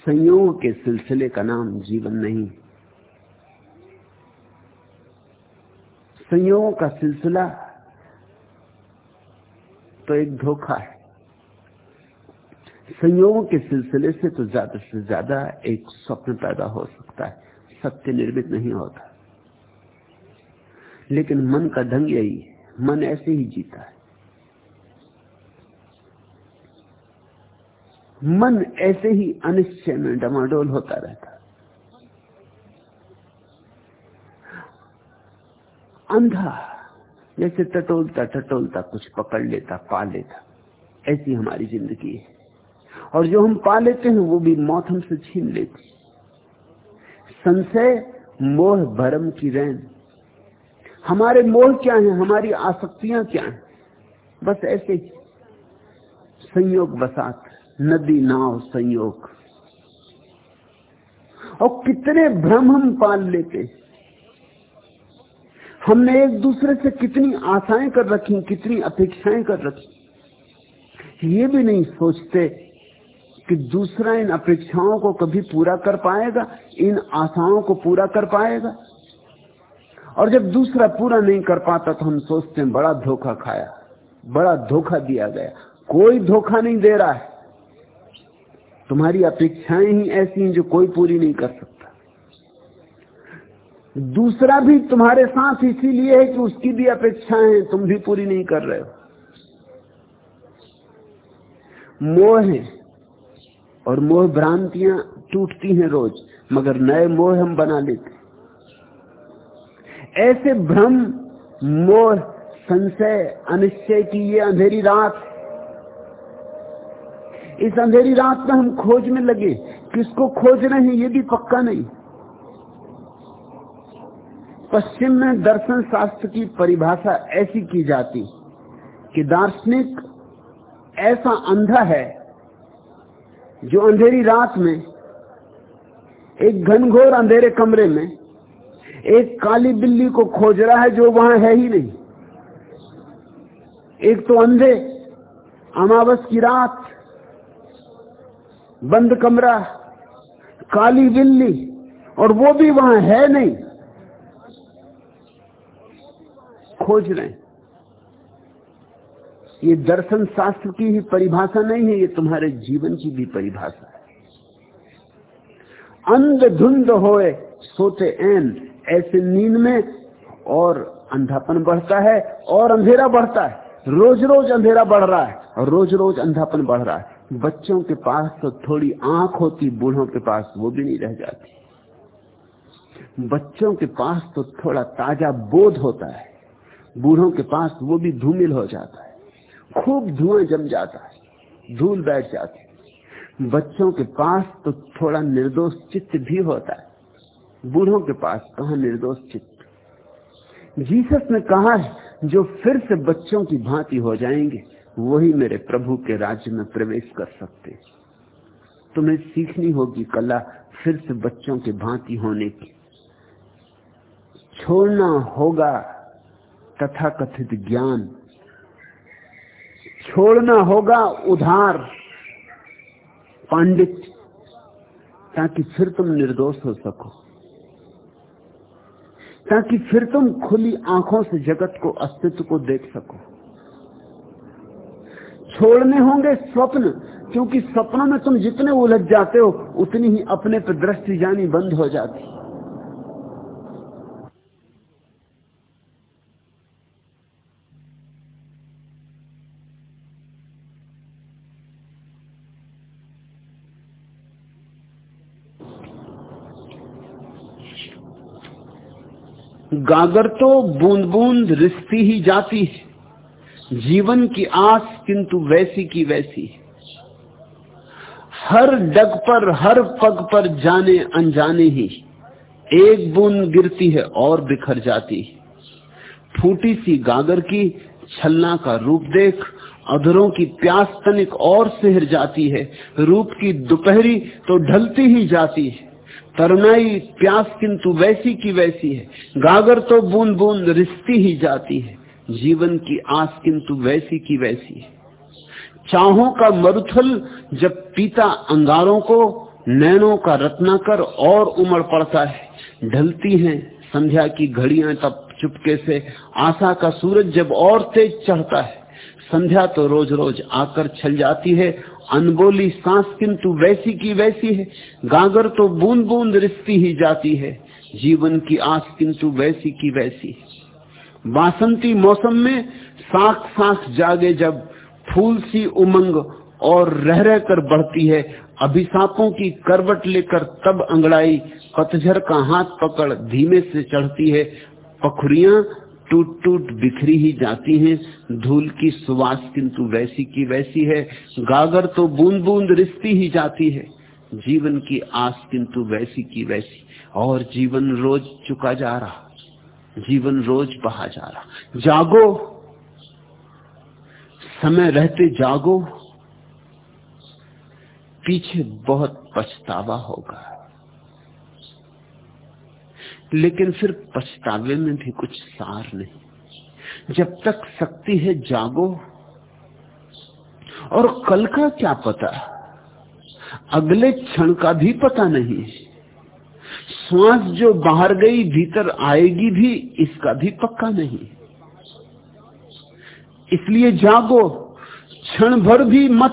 संयोग के सिलसिले का नाम जीवन नहीं। संयोगों का सिलसिला तो एक धोखा है। संयोगों के सिलसिले से तो ज़्यादा से ज़्यादा एक स्वप्न पैदा हो सकता है। सत्य निर्मित नहीं होता। लेकिन मन का ढंग यही है। मन ऐसे ही जीता है। मन ऐसे ही अनिश्चय में डमाडोल होता रहता। अंधा, जैसे टटोलता टटोलता कुछ पकड़ लेता, पा लेता। ऐसी हमारी ज़िंदगी है। और जो हम पा लेते हैं, वो भी मौत हमसे छीन लेती संशय, मोह, भरम की रैन। हमारे मोह क्या है? हमारी आसक्तियाँ क्या है? बस ऐसे ही। संयोग बसात, नदी नाव संयोग। और कितने भ्रम हम पाल लेते हमने एक दूसरे से कितनी आशाएँ कर रखी कितनी अपेक्षाएँ कर रखी ये भी नहीं सोचते कि दूसरा इन अपेक्षाओं को कभी पूरा कर पाएगा, इन आशाओं को पूरा कर पाएगा। और जब दूसरा पूरा नहीं कर पाता तो हम सोचते हैं, बड़ा धोखा खाया, बड़ा धोखा दिया गया। कोई धोखा नहीं दे रहा है। तुम्हारी अपेक्षाएँ ही ऐसी हैं जो कोई पूरी नहीं कर सकता। दूसरा भी तुम्हारे साथ इसीलिए है कि उसकी भी अपेक्षाएँ हैं, तुम भी पूरी नहीं कर रहे हो। मोह है। और मोह भ्रांतियाँ टूटती हैं रोज, मगर नए मोह हम बना लेते ऐसे भ्रम, मोह, संशय, अनिश्चय की ये अंधेरी रात इस अंधेरी रात में हम खोज में लगे, किसको खोज रहे हैं ये भी पक्का नहीं। पश्चिम में दर्शन शास्त्र की परिभाषा ऐसी की जाती कि दार्शनिक ऐसा अंधा है जो अंधेरी रात में, एक घनघोर अंधेरे कमरे में, एक काली बिल्ली को खोज रहा है जो वहाँ है ही नहीं। एक तो अंधे, अमावस की रात, बंद कमरा, काली बिल्ली, और वो भी वहाँ है नहीं। खोज रहे ये दर्शन शास्त्र की ही परिभाषा नहीं है, ये तुम्हारे जीवन की भी परिभाषा है। अंध धुंध होए, सोते एन, ऐसे नींद में और अंधापन बढ़ता है और अंधेरा बढ़ता है। रोज रोज अंधेरा बढ़ रहा है और रोज रोज अंधापन बढ़ रहा है। बच्चों के पास तो थोड़ी आँख होती, बूढ़ों के पास वो भी नहीं रह जाती। बच्चों के पास तो थोड़ा ताज़ा बोध होता है। बूढ़ों के पास वो भी धूमिल हो जाता है। खूब धुआँ जम जाता है, धूल बैठ जाती है। बच्चों के पास तो थोड़ा निर्दोष चित्त भी होता है, बूढ़ों के पास कहा निर्दोष चित्त। जीसस ने कहा है, जो फिर से बच्चों की भांति हो जाएँगे, वही मेरे प्रभु के राज्य में प्रवेश कर सकते तुम्हें सीखनी होगी कला फिर से बच्चों के भांति होने की। छोड़ना होगा तथा कथित ज्ञान छोड़ना होगा उधार, पांडित, ताकि फिर तुम निर्दोष हो सको। ताकि फिर तुम खुली आँखों से जगत को, अस्तित्व को देख सको। छोड़ने होंगे स्वप्न, क्योंकि सपनों में तुम जितने उलझ जाते हो, उतनी ही अपने पर दृष्टि जानी बंद हो जाती। गागर तो बूंद बूंद रिश्ती ही जाती है। जीवन की आस किंतु वैसी की वैसी। हर डग पर, हर पग पर जाने अनजाने ही। एक बूंद गिरती है और बिखर जाती है। फूटी सी गागर की छलना का रूप देख, अधरों की प्यास तनिक और सिहर जाती है। रूप की दोपहरी तो ढलती ही जाती है। तरुणाई प्यास किंतु वैसी की वैसी है। गागर तो बूंद बूंद रिश्ती ही जाती है। जीवन की आस किंतु वैसी की वैसी है। चाहों का मरुथल जब पीता अंगारों को, नैनों का रत्नाकर और उमड़ पड़ता है। ढलती हैं संध्या की घड़ियाँ तब चुपके से, आशा का सूरज जब और तेज चढ़ता है। संध्या तो रोज रोज आकर छल जाती है अनबोली सांस किंतु वैसी की वैसी है। गागर तो बूंद बूंद रिश्ती ही जाती है। जीवन की आस किंतु वैसी की वैसी बासंती मौसम में साख साख जागे जब फूल सी उमंग और रह रह कर बढ़ती है। अभिशापों की करवट लेकर तब अंगड़ाई, पतझर का हाथ पकड़ धीमे से चढ़ती है। पखुरियाँ टूट टूट बिखरी ही जाती हैं, धूल की सुवास किंतु वैसी की वैसी है, गागर तो बूंद बूंद रिश्ती ही जाती है, जीवन की आस किंतु वैसी की वैसी, और जीवन रोज चुका जा रहा, जीवन रोज बहा जा रहा। जागो, समय रहते जागो, पीछे बहुत पछतावा होगा। लेकिन फिर पछतावे में भी कुछ सार नहीं। जब तक शक्ति है, जागो। और कल का क्या पता? अगले क्षण का भी पता नहीं। श्वास जो बाहर गई, भीतर आएगी भी, इसका भी पक्का नहीं। इसलिए जागो, क्षण भर भी मत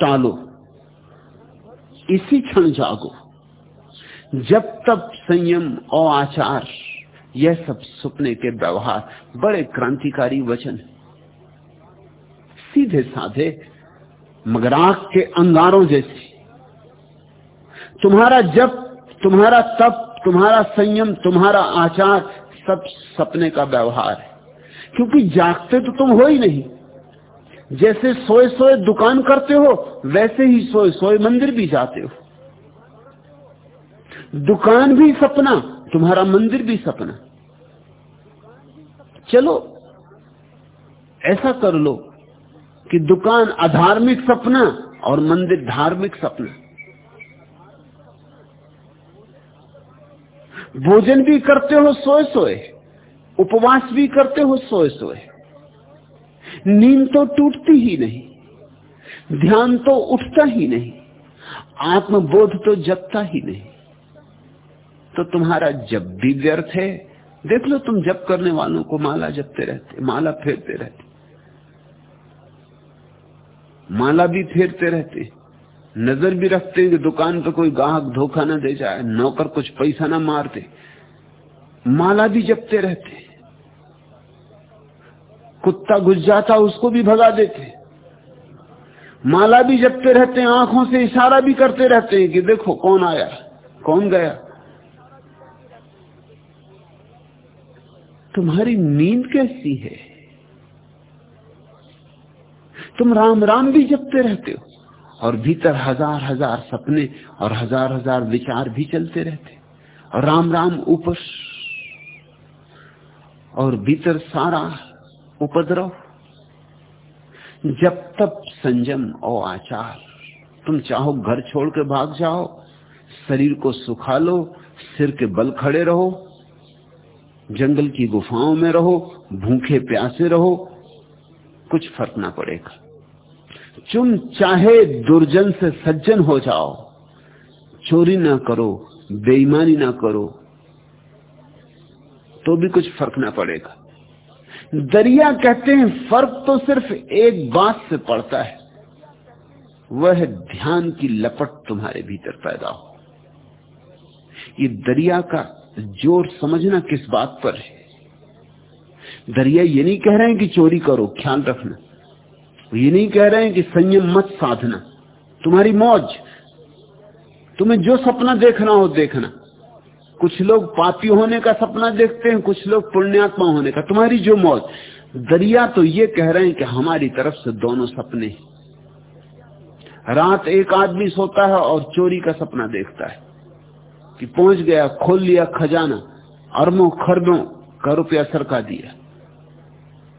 टालो। इसी क्षण जागो। जब तब संयम और आचार, यह सब सपने के व्यवहार, बड़े क्रांतिकारी वचन सीधे साधे मगर आँख के अंगारों जैसी। तुम्हारा जब, तुम्हारा तप, तुम्हारा संयम, तुम्हारा आचार, सब सपने का व्यवहार है। क्योंकि जागते तो तुम हो ही नहीं। जैसे सोए सोए दुकान करते हो, वैसे ही सोए सोए मंदिर भी जाते हो। दुकान भी सपना, तुम्हारा मंदिर भी सपना। चलो, ऐसा कर लो कि दुकान अधार्मिक सपना और मंदिर धार्मिक सपना। भोजन भी करते हो सोए सोए उपवास भी करते हो सोए सोए नींद तो टूटती ही नहीं, ध्यान तो उठता ही नहीं, आत्मबोध तो जपता ही नहीं। तो तुम्हारा जब भी व्यर्थ है, देख लो तुम जप करने वालों को माला जपते रहते, माला फेरते रहते। माला भी फेरते रहते। नज़र भी रखते हैं कि दुकान पर कोई ग्राहक धोखा ना दे जाए, नौकर कुछ पैसा ना मारते माला भी जपते रहते। कुत्ता घुस जाता, उसको भी भगा देते। माला भी जपते रहते, आँखों से इशारा भी करते रहते हैं कि देखो कौन आया, कौन गया। तुम्हारी नींद कैसी है? तुम राम राम भी जपते रहते हो, और भीतर हज़ार हज़ार सपने और हज़ार हज़ार विचार भी चलते रहते, और राम राम ऊपर और भीतर सारा उपद्रव। जब तब संयम और आचार, तुम चाहो घर छोड़ के भाग जाओ, शरीर को सुखा लो, सिर के बल खड़े रहो जंगल की गुफाओं में रहो, भूखे प्यासे रहो, कुछ फ़र्क ना पड़ेगा। तुम चाहे दुर्जन से सज्जन हो जाओ, चोरी ना करो, बेईमानी ना करो तो भी कुछ फ़र्क ना पड़ेगा। दरिया कहते हैं, फ़र्क तो सिर्फ़ एक बात से पड़ता है, वह ध्यान की लपट तुम्हारे भीतर पैदा हो। ये दरिया का ज़ोर समझना किस बात पर है? दरिया ये नहीं कह रहे हैं कि चोरी करो, ख्याल रखना। ये नहीं कह रहे हैं कि संयम मत साधना। तुम्हारी मौज, तुम्हें जो सपना देखना हो देखना। कुछ लोग पापी होने का सपना देखते हैं, कुछ लोग पुण्यात्मा होने का। तुम्हारी जो मौत दरिया तो ये कह रहे हैं कि हमारी तरफ़ से दोनों सपने। रात एक आदमी सोता है और चोरी का सपना देखता है। कि पहुँच गया, खोल लिया खजाना, अरबों खरबों का रुपया सरका दिया।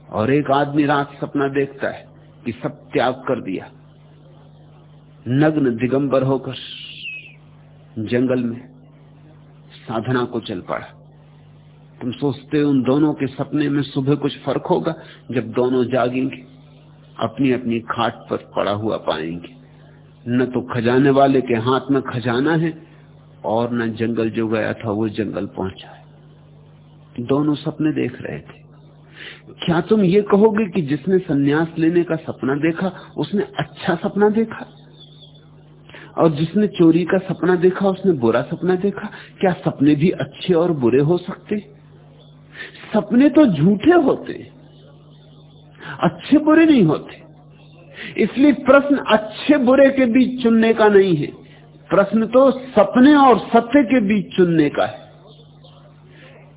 और एक आदमी रात सपना देखता है कि सब त्याग कर दिया। नग्न दिगंबर होकर जंगल में साधना को चल पड़ा। तुम सोचते हो उन दोनों के सपने में सुबह कुछ फ़र्क होगा, जब दोनों जागेंगे अपनी अपनी खाट पर पड़ा हुआ पाएँगे। न तो खजाने वाले के हाथ में खजाना है और न जंगल जो गया था वो जंगल पहुँचा है। दोनों सपने देख रहे थे। क्या तुम ये कहोगे कि जिसने सन्यास लेने का सपना देखा, उसने अच्छा सपना देखा? और जिसने चोरी का सपना देखा, उसने बुरा सपना देखा? क्या सपने भी अच्छे और बुरे हो सकते? सपने तो झूठे होते, अच्छे बुरे नहीं होते। इसलिए प्रश्न अच्छे बुरे के बीच चुनने का नहीं है। प्रश्न तो सपने और सत्य के बीच चुनने का है।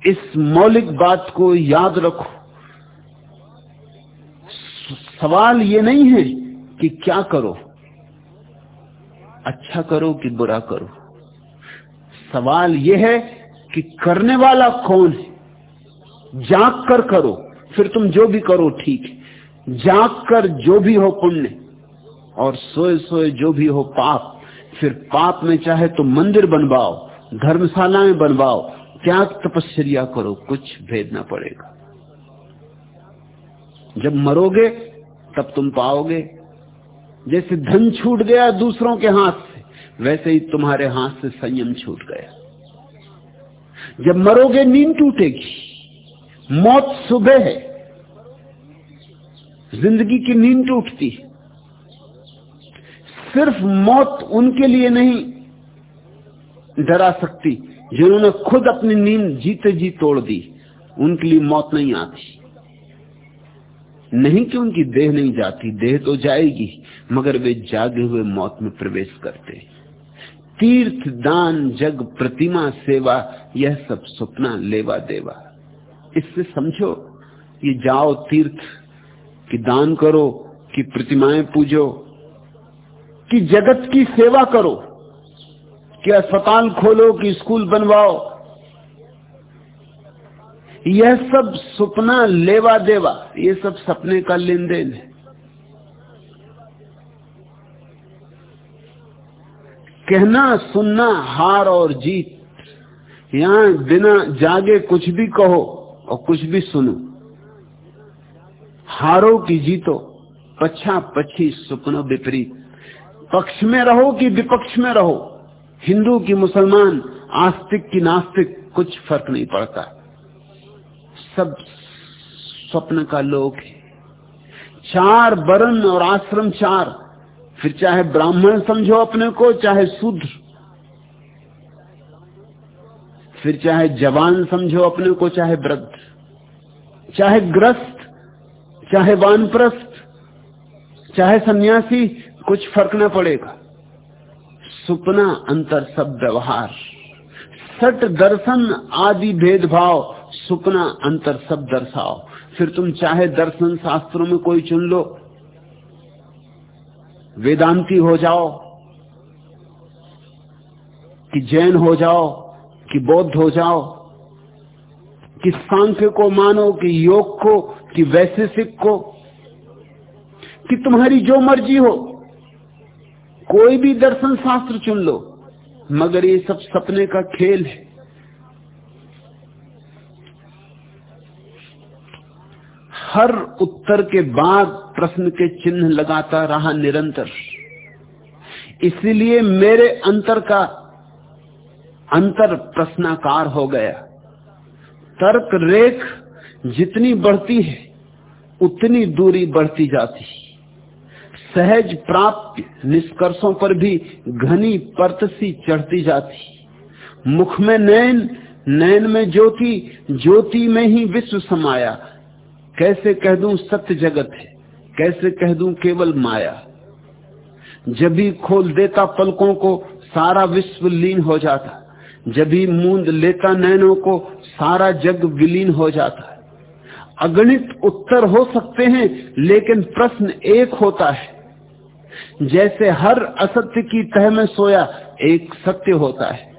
इस मौलिक बात को याद रखो। सवाल ये नहीं है कि क्या करो। अच्छा करो कि बुरा करो। सवाल यह है कि करने वाला कौन है? जाग कर करो, फिर तुम जो भी करो ठीक है। जाग कर जो भी हो पुण्य, और सोए सोए जो भी हो पाप फिर पाप में चाहे तो मंदिर बनवाओ, धर्मशालाएँ बनवाओ, त्याग तपस्या करो, कुछ भेद ना पड़ेगा। जब मरोगे, तब तुम पाओगे। जैसे धन छूट गया दूसरों के हाथ से, वैसे ही तुम्हारे हाथ से संयम छूट गया। जब मरोगे, नींद टूटेगी। मौत सुबह है। ज़िंदगी की नींद टूटती सिर्फ़ मौत उनके लिए नहीं, डरा सकती, जिन्होंने खुद अपनी नींद जीते जी तोड़ दी, उनके लिए मौत नहीं आती। नहीं कि उनकी देह नहीं जाती, देह तो जाएगी, मगर वे जागे हुए मौत में प्रवेश करते। तीर्थ दान, जग, प्रतिमा, सेवा, यह सब सपना, लेवा देवा। इससे समझो, ये जाओ तीर्थ, कि दान करो, कि प्रतिमाएँ पूजो कि जगत की सेवा करो, कि अस्पताल खोलो, कि स्कूल बनवाओ। यह सब सपना लेवा देवा, ये सब सपने का लेन देन है। कहना, सुनना, हार और जीत। यहाँ बिना जागे कुछ भी कहो और कुछ भी सुनो। हारो की जीतो पछा पछी सुपनो विपरीत। पक्ष में रहो कि विपक्ष में रहो। हिंदू की मुसलमान, आस्तिक की नास्तिक, कुछ फ़र्क नहीं पड़ता। सब स्वप्न का लोक है। चार वर्ण और आश्रम चार। फिर चाहे ब्राह्मण समझो अपने को, चाहे शूद्र। फिर चाहे जवान समझो अपने को, चाहे वृद्ध। चाहे ग्रस्त, चाहे वानप्रस्थ, चाहे सन्यासी कुछ फ़र्क न पड़ेगा। सुपना अंतर सब व्यवहार। सट दर्शन आदि भेदभाव, सुपना अंतर सब दर्शाओ। फिर तुम चाहे दर्शन शास्त्रों में कोई चुन लो। वेदांती हो जाओ, कि जैन हो जाओ, कि बौद्ध हो जाओ, कि सांख्य को मानो, कि योग को, कि वैशेषिक को, कि तुम्हारी जो मर्ज़ी हो। कोई भी दर्शन शास्त्र चुन लो, मगर ये सब सपने का खेल है। हर उत्तर के बाद प्रश्न के चिन्ह लगाता रहा निरंतर। इसलिए मेरे अंतर का अंतर प्रश्नाकार हो गया। तर्क रेख जितनी बढ़ती है, उतनी दूरी बढ़ती जाती सहज प्राप्त निष्कर्षों पर भी घनी परतसी चढ़ती जाती। मुख में नैन नैन में ज्योति ज्योति में ही विश्व समाया। कैसे कह दूँ सत्य जगत है? कैसे कह दूँ केवल माया? जब भी खोल देता पलकों को, सारा विश्व लीन हो जाता। जब भी मूंद लेता नैनों को, सारा जग विलीन हो जाता। अगणित उत्तर हो सकते हैं, लेकिन प्रश्न एक होता है जैसे हर असत्य की तह में सोया एक सत्य होता है।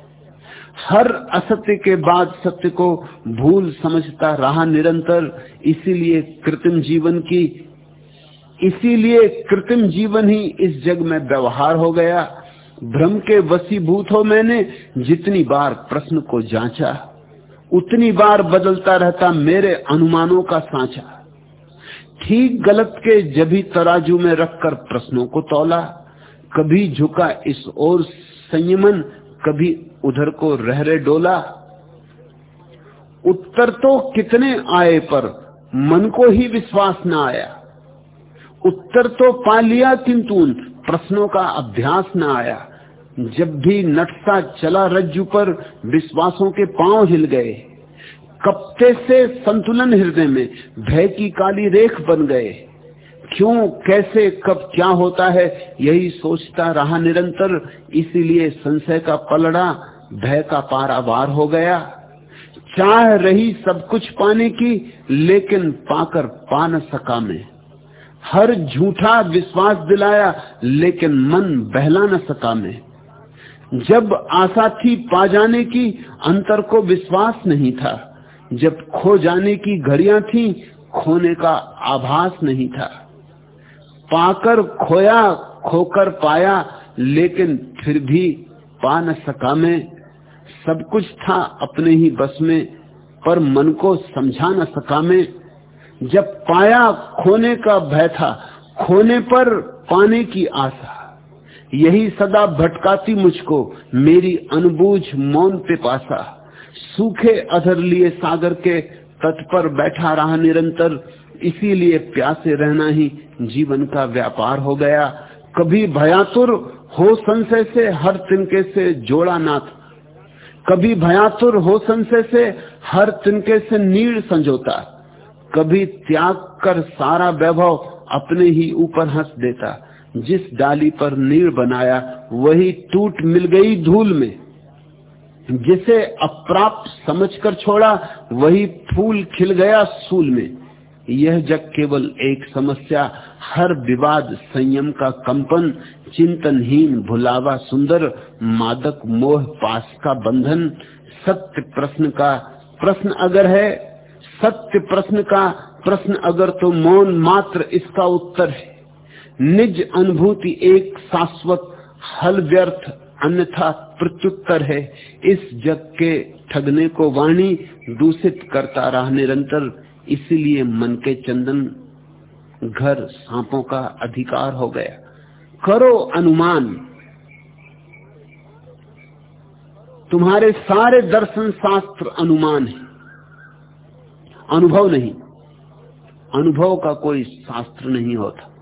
हर असत्य के बाद सत्य को भूल समझता रहा निरंतर, इसीलिए कृत्रिम जीवन की, इसीलिए कृत्रिम जीवन ही इस जग में व्यवहार हो गया। भ्रम के वसीभूत हो मैंने जितनी बार प्रश्न को जांचा, उतनी बार बदलता रहता मेरे अनुमानों का सांचा। ठीक गलत के जभी तराजू में रखकर प्रश्नों को तोला, कभी झुका इस ओर संयमन, कभी उधर को रहरे डोला। उत्तर तो कितने आए पर मन को ही विश्वास न आया। उत्तर तो पा लिया किंतु प्रश्नों का अभ्यास न आया। जब भी नटसा चला रज्जू पर, विश्वासों के पाँव हिल गए। कप्ते से संतुलन हृदय में भय की काली रेख बन गए। क्यों, कैसे, कब क्या होता है, यही सोचता रहा निरंतर, इसीलिए संशय का पलड़ा, भय का पारावार हो गया। चाह रही सब कुछ पाने की, लेकिन पाकर पा न सका मैं। हर झूठा विश्वास दिलाया, लेकिन मन बहला न सका मैं। जब आशा थी पा जाने की, अंतर को विश्वास नहीं था। जब खो जाने की घड़ियाँ थी, खोने का आभास नहीं था। पाकर खोया, खोकर पाया, लेकिन फिर भी पा न सका मैं। सब कुछ था अपने ही बस में, पर मन को समझा न सका मैं। जब पाया, खोने का भय था, खोने पर पाने की आशा। यही सदा भटकाती मुझको, मेरी अनबूझ मौन पे पासा सूखे अधर लिए सागर के तट पर बैठा रहा निरंतर, इसीलिए प्यासे रहना ही जीवन का व्यापार हो गया। कभी भयातुर हो संशय से हर तिनके से जोड़ा नाथ। कभी भयातुर हो संशय से हर तिनके से नीड़ संजोता। कभी त्याग कर सारा वैभव अपने ही ऊपर हंस देता। जिस डाली पर नीड़ बनाया, वही टूट मिल गई धूल में। जिसे अप्राप्त समझकर छोड़ा, वही फूल खिल गया सूल में। यह जग केवल एक समस्या, हर विवाद संयम का कंपन, चिंतनहीन भुलावा सुंदर, मादक मोह पास का बंधन। सत्य प्रश्न का प्रश्न अगर है, सत्य प्रश्न का प्रश्न अगर तो मौन मात्र इसका उत्तर है। निज अनुभूति एक शाश्वत, हल व्यर्थ अन्यथा प्रत्युत्तर है। इस जग के ठगने को वाणी दूषित करता रहा निरंतर। इसीलिए मन के चंदन घर सांपों का अधिकार हो गया। करो अनुमान। तुम्हारे सारे दर्शन शास्त्र अनुमान है। अनुभव नहीं। अनुभव का कोई शास्त्र नहीं होता।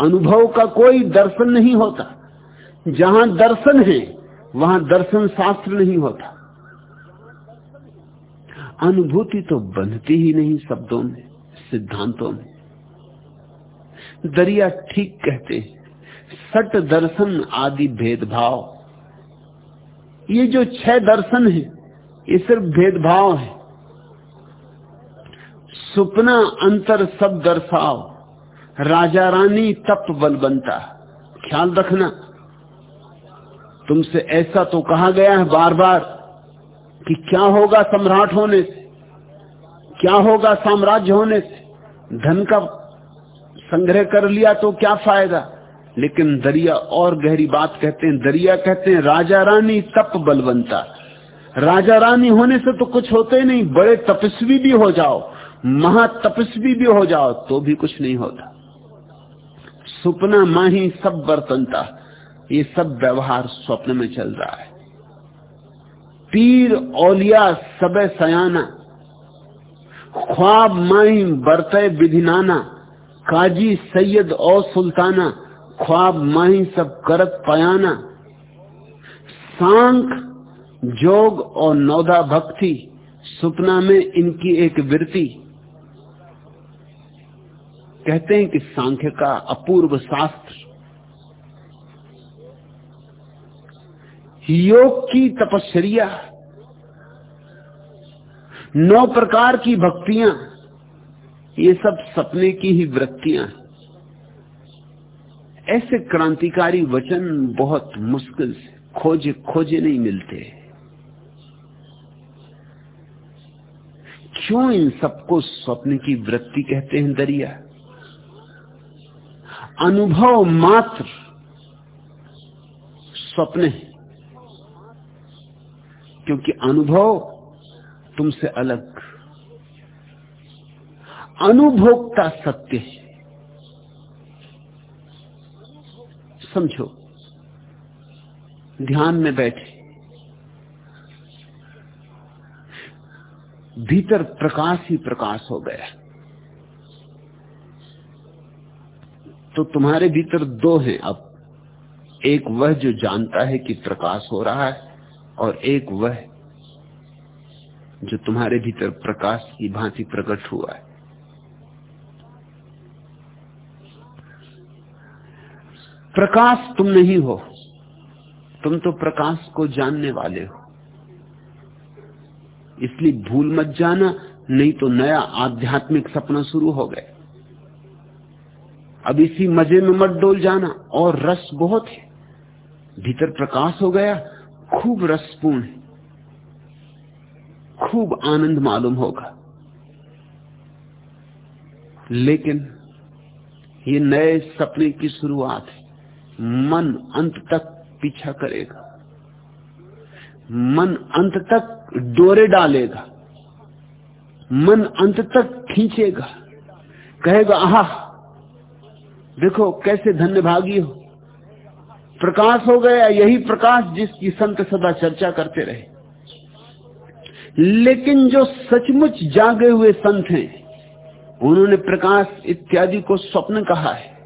अनुभव का कोई दर्शन नहीं होता। जहाँ दर्शन है, वहाँ दर्शन शास्त्र नहीं होता। अनुभूति तो बनती ही नहीं शब्दों में, सिद्धांतों में। दरिया ठीक कहते सट दर्शन आदि भेदभाव। ये जो छह दर्शन है, ये सिर्फ़ भेदभाव है। सुपना अंतर सब दर्शाओ, राजा रानी तप बल बनता। ख्याल रखना। तुमसे ऐसा तो कहा गया है बार बार कि क्या होगा सम्राट होने से? क्या होगा साम्राज्य होने से? धन का संग्रह कर लिया तो क्या फ़ायदा? लेकिन दरिया और गहरी बात कहते हैं, दरिया कहते हैं, राजा रानी तप बलवंता। राजा रानी होने से तो कुछ होते ही नहीं, बड़े तपस्वी भी हो जाओ, महातपस्वी भी हो जाओ तो भी कुछ नहीं होता। सुपना माही सब बर्तनता। ये सब व्यवहार स्वप्न में चल रहा है। पीर ओलिया सब सयाना, ख्वाब माही बरते विधिनाना काजी सैयद और सुल्ताना, ख्वाब माही सब करत पयाना। सांख, जोग और नौदा भक्ति सुपना में इनकी एक वृत्ति। कहते हैं कि सांख्य का अपूर्व शास्त्र योग की तपस्या। नौ प्रकार की भक्तियाँ, ये सब सपने की ही वृत्तियाँ। ऐसे क्रांतिकारी वचन बहुत मुश्किल से खोजे खोजे नहीं मिलते। क्यों इन सबको स्वप्न की वृत्ति कहते हैं दरिया? अनुभव मात्र स्वप्न है। क्योंकि अनुभव तुमसे अलग। अनुभोक्ता सत्य है। समझो, ध्यान में बैठे। भीतर प्रकाश ही प्रकाश हो गया। तो तुम्हारे भीतर दो हैं अब। एक वह जो जानता है कि प्रकाश हो रहा है और एक वह जो तुम्हारे भीतर प्रकाश की भांति प्रकट हुआ है। प्रकाश तुम नहीं हो, तुम तो प्रकाश को जानने वाले हो। इसलिए भूल मत जाना, नहीं तो नया आध्यात्मिक सपना शुरू हो गए अब इसी मज़े में मत डोल जाना, और रस बहुत है। भीतर प्रकाश हो गया खूब रसपूर्ण है खूब आनंद मालूम होगा। लेकिन ये नए सपने की शुरुआत है मन अंत तक पीछा करेगा। मन अंत तक डोरे डालेगा। मन अंत तक खींचेगा। कहेगा, आह, देखो कैसे धन्यभागी हो। प्रकाश हो गया, यही प्रकाश जिसकी संत सदा चर्चा करते रहे। लेकिन जो सचमुच जागे हुए संत हैं, उन्होंने प्रकाश इत्यादि को स्वप्न कहा है।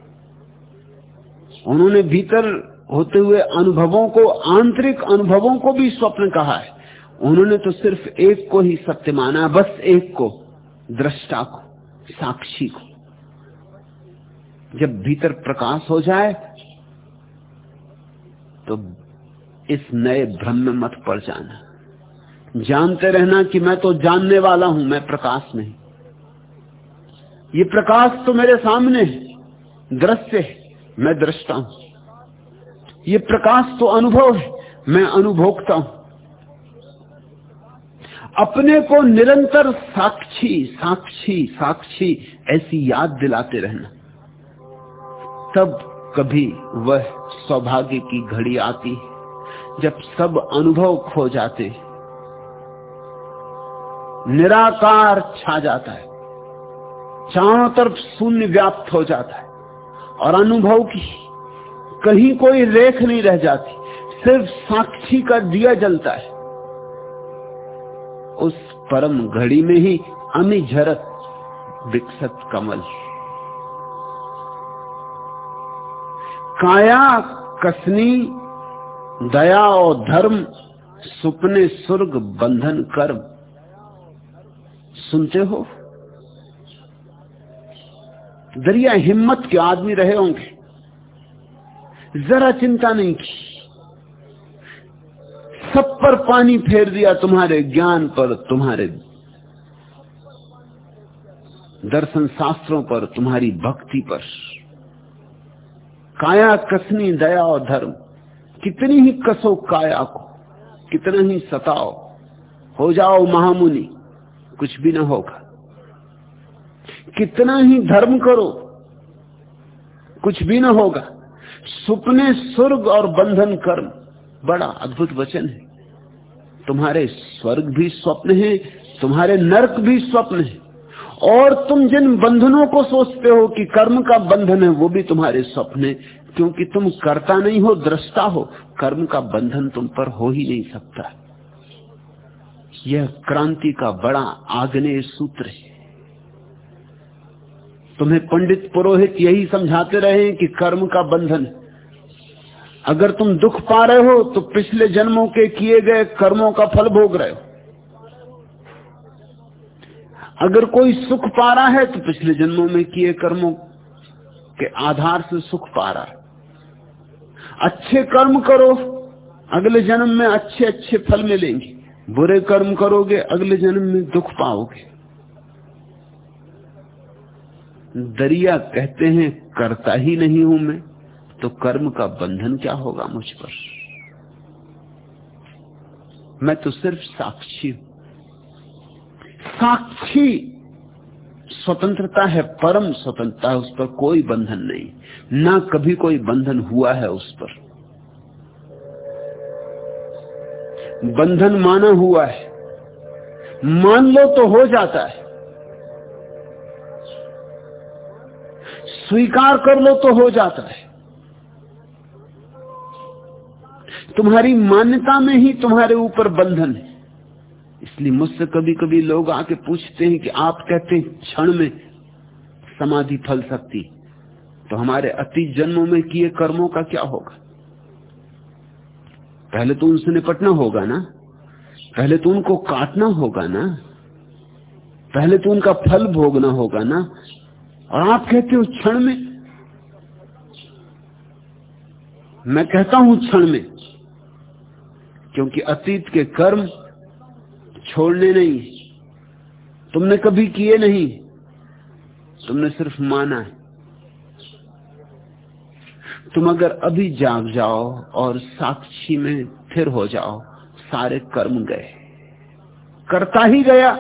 उन्होंने भीतर होते हुए अनुभवों को, आंतरिक अनुभवों को भी स्वप्न कहा है। उन्होंने तो सिर्फ़ एक को ही सत्य माना, बस एक को, दृष्टा को, साक्षी को। जब भीतर प्रकाश हो जाए तो इस नए भ्रम में मत पड़ जाना। जानते रहना कि मैं तो जानने वाला हूँ, मैं प्रकाश नहीं। ये प्रकाश तो मेरे सामने है, दृश्य है, मैं दृष्टा हूँ। ये प्रकाश तो अनुभव है, मैं अनुभोक्ता हूँ। अपने को निरंतर साक्षी साक्षी साक्षी ऐसी याद दिलाते रहना। तब कभी वह सौभाग्य की घड़ी आती, जब सब अनुभव खो जाते। निराकार छा जाता है। चारों तरफ़ शून्य व्याप्त हो जाता है। और अनुभव की कहीं कोई रेख नहीं रह जाती, सिर्फ़ साक्षी का दिया जलता है। उस परम घड़ी में ही अमी झरत विकसत कमल। काया, कसनी, दया और धर्म, सुपने सुर्ग, बंधन कर्म। सुनते हो? दरिया हिम्मत के आदमी रहे होंगे। जरा चिंता नहीं की। सब पर पानी फेर दिया तुम्हारे ज्ञान पर, तुम्हारे दर्शन शास्त्रों पर, तुम्हारी भक्ति पर। काया कसनी दया और धर्म। कितनी ही कसो काया को, कितना ही सताओ, हो जाओ महामुनि, कुछ भी ना होगा। कितना ही धर्म करो, कुछ भी ना होगा। सुपने स्वर्ग और बंधन कर्म, बड़ा अद्भुत वचन है। तुम्हारे स्वर्ग भी स्वप्न है, तुम्हारे नरक भी स्वप्न है। और तुम जिन बंधनों को सोचते हो कि कर्म का बंधन है, वो भी तुम्हारे स्वप्न है क्योंकि तुम करता नहीं हो, दृष्टा हो, कर्म का बंधन तुम पर हो ही नहीं सकता। यह क्रांति का बड़ा आग्नेय सूत्र है। तुम्हें पंडित पुरोहित यही समझाते रहे कि कर्म का बंधन, अगर तुम दुख पा रहे हो तो पिछले जन्मों के किए गए कर्मों का फल भोग रहे हो। अगर कोई सुख पा रहा है तो पिछले जन्मों में किए कर्मों के आधार से सुख पा रहा है। अच्छे कर्म करो, अगले जन्म में अच्छे अच्छे फल मिलेंगे। बुरे कर्म करोगे, अगले जन्म में दुख पाओगे। दरिया कहते हैं, करता ही नहीं हूँ मैं। तो कर्म का बंधन क्या होगा मुझ पर? मैं तो सिर्फ़ साक्षी हूँ। साक्षी। स्वतंत्रता है, परम स्वतंत्रता है, उस पर कोई बंधन नहीं। ना कभी कोई बंधन हुआ है उस पर। बंधन माना हुआ है। मान लो तो हो जाता है। स्वीकार कर लो तो हो जाता है। तुम्हारी मान्यता में ही तुम्हारे ऊपर बंधन है। इसलिए मुझसे कभी कभी लोग आके पूछते हैं कि आप कहते हैं क्षण में समाधि फल सकती तो हमारे अतीत जन्मों में किए कर्मों का क्या होगा? पहले तो उनसे निपटना होगा ना? पहले तो उनको काटना होगा ना? पहले तो उनका फल भोगना होगा ना? और आप कहते हो क्षण में? मैं कहता हूँ क्षण में, क्योंकि अतीत के कर्म छोड़ने नहीं। तुमने कभी किए नहीं। तुमने सिर्फ़ माना है। तुम अगर अभी जाग जाओ और साक्षी में फिर हो जाओ, सारे कर्म गए। करता ही गया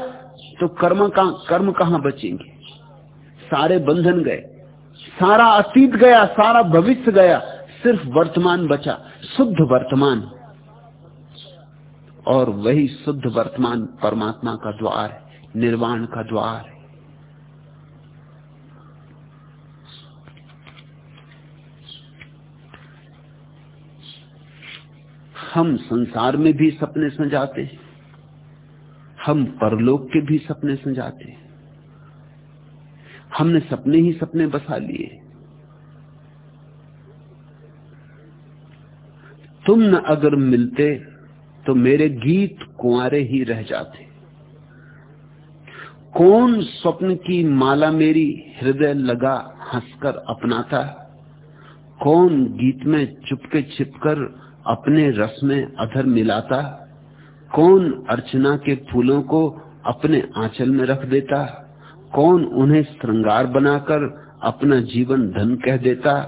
तो कर्म का, कर्म कहाँ बचेंगे? सारे बंधन गए। सारा अतीत गया, सारा भविष्य गया, सिर्फ़ वर्तमान बचा, शुद्ध वर्तमान। और वही शुद्ध वर्तमान परमात्मा का द्वार है, निर्वाण का द्वार है। हम संसार में भी सपने सजाते हम परलोक के भी सपने सजाते हमने सपने ही सपने बसा लिए। तुम न अगर मिलते तो मेरे गीत कुआरे ही रह जाते। कौन स्वप्न की माला मेरी हृदय लगा हंसकर अपनाता? कौन गीत में चुपके छिपकर अपने रस में अधर मिलाता? कौन अर्चना के फूलों को अपने आंचल में रख देता? कौन उन्हें श्रृंगार बनाकर अपना जीवन धन कह देता?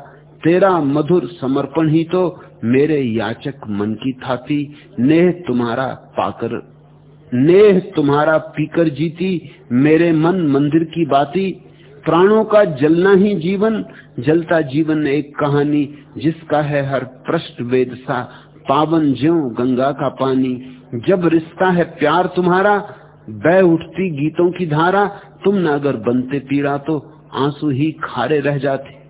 तेरा मधुर समर्पण ही तो मेरे याचक मन की थाती नेह तुम्हारा पाकर, नेह तुम्हारा पीकर जीती, मेरे मन मंदिर की बाती। प्राणों का जलना ही जीवन, जलता जीवन एक कहानी, जिसका है हर प्रश्न वेद सा। पावन ज्यो गंगा का पानी, जब रिश्ता है प्यार तुम्हारा, बह उठती गीतों की धारा, तुम न अगर बनते पीड़ा तो आँसू ही खारे रह जाते।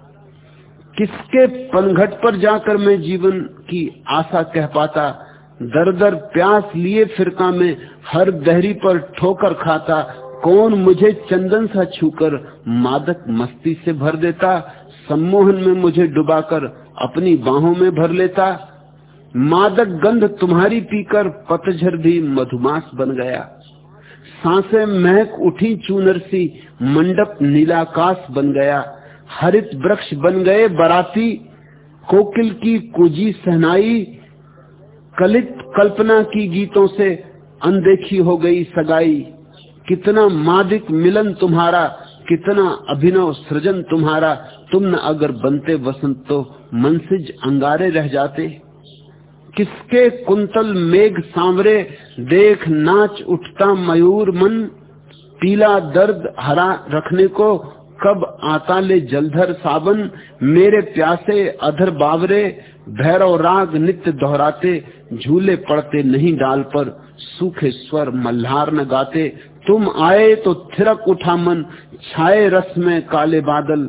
किसके पनघट पर जाकर मैं जीवन की आशा कह पाता? दर दर प्यास लिए फिरका में, हर दहरी पर ठोकर खाता। कौन मुझे चंदन सा छूकर मादक मस्ती से भर देता? सम्मोहन में मुझे डुबाकर अपनी बाहों में भर लेता। मादक गंध तुम्हारी पीकर पतझर भी मधुमास बन गया। साँसें महक उठी चूनर सी, मंडप नीलाकाश बन गया। हरित वृक्ष बन गए, बराती, कोकिल की कुजी सहनाई, कलित कल्पना की गीतों से अनदेखी हो गई सगाई। कितना मादिक मिलन तुम्हारा, कितना अभिनव सृजन तुम्हारा। तुम न अगर बनते वसंत तो मनसिज अंगारे रह जाते। किसके कुंतल मेघ सांवरे, देख नाच उठता मयूर मन। पीला दर्द हरा रखने को कब आता ले जलधर सावन, मेरे प्यासे अधर बावरे, भैरव राग नित्य दोहराते, झूले पड़ते नहीं डाल पर, सूखे स्वर मल्हार न गाते। तुम आए तो थिरक उठा मन, छाए रस में काले बादल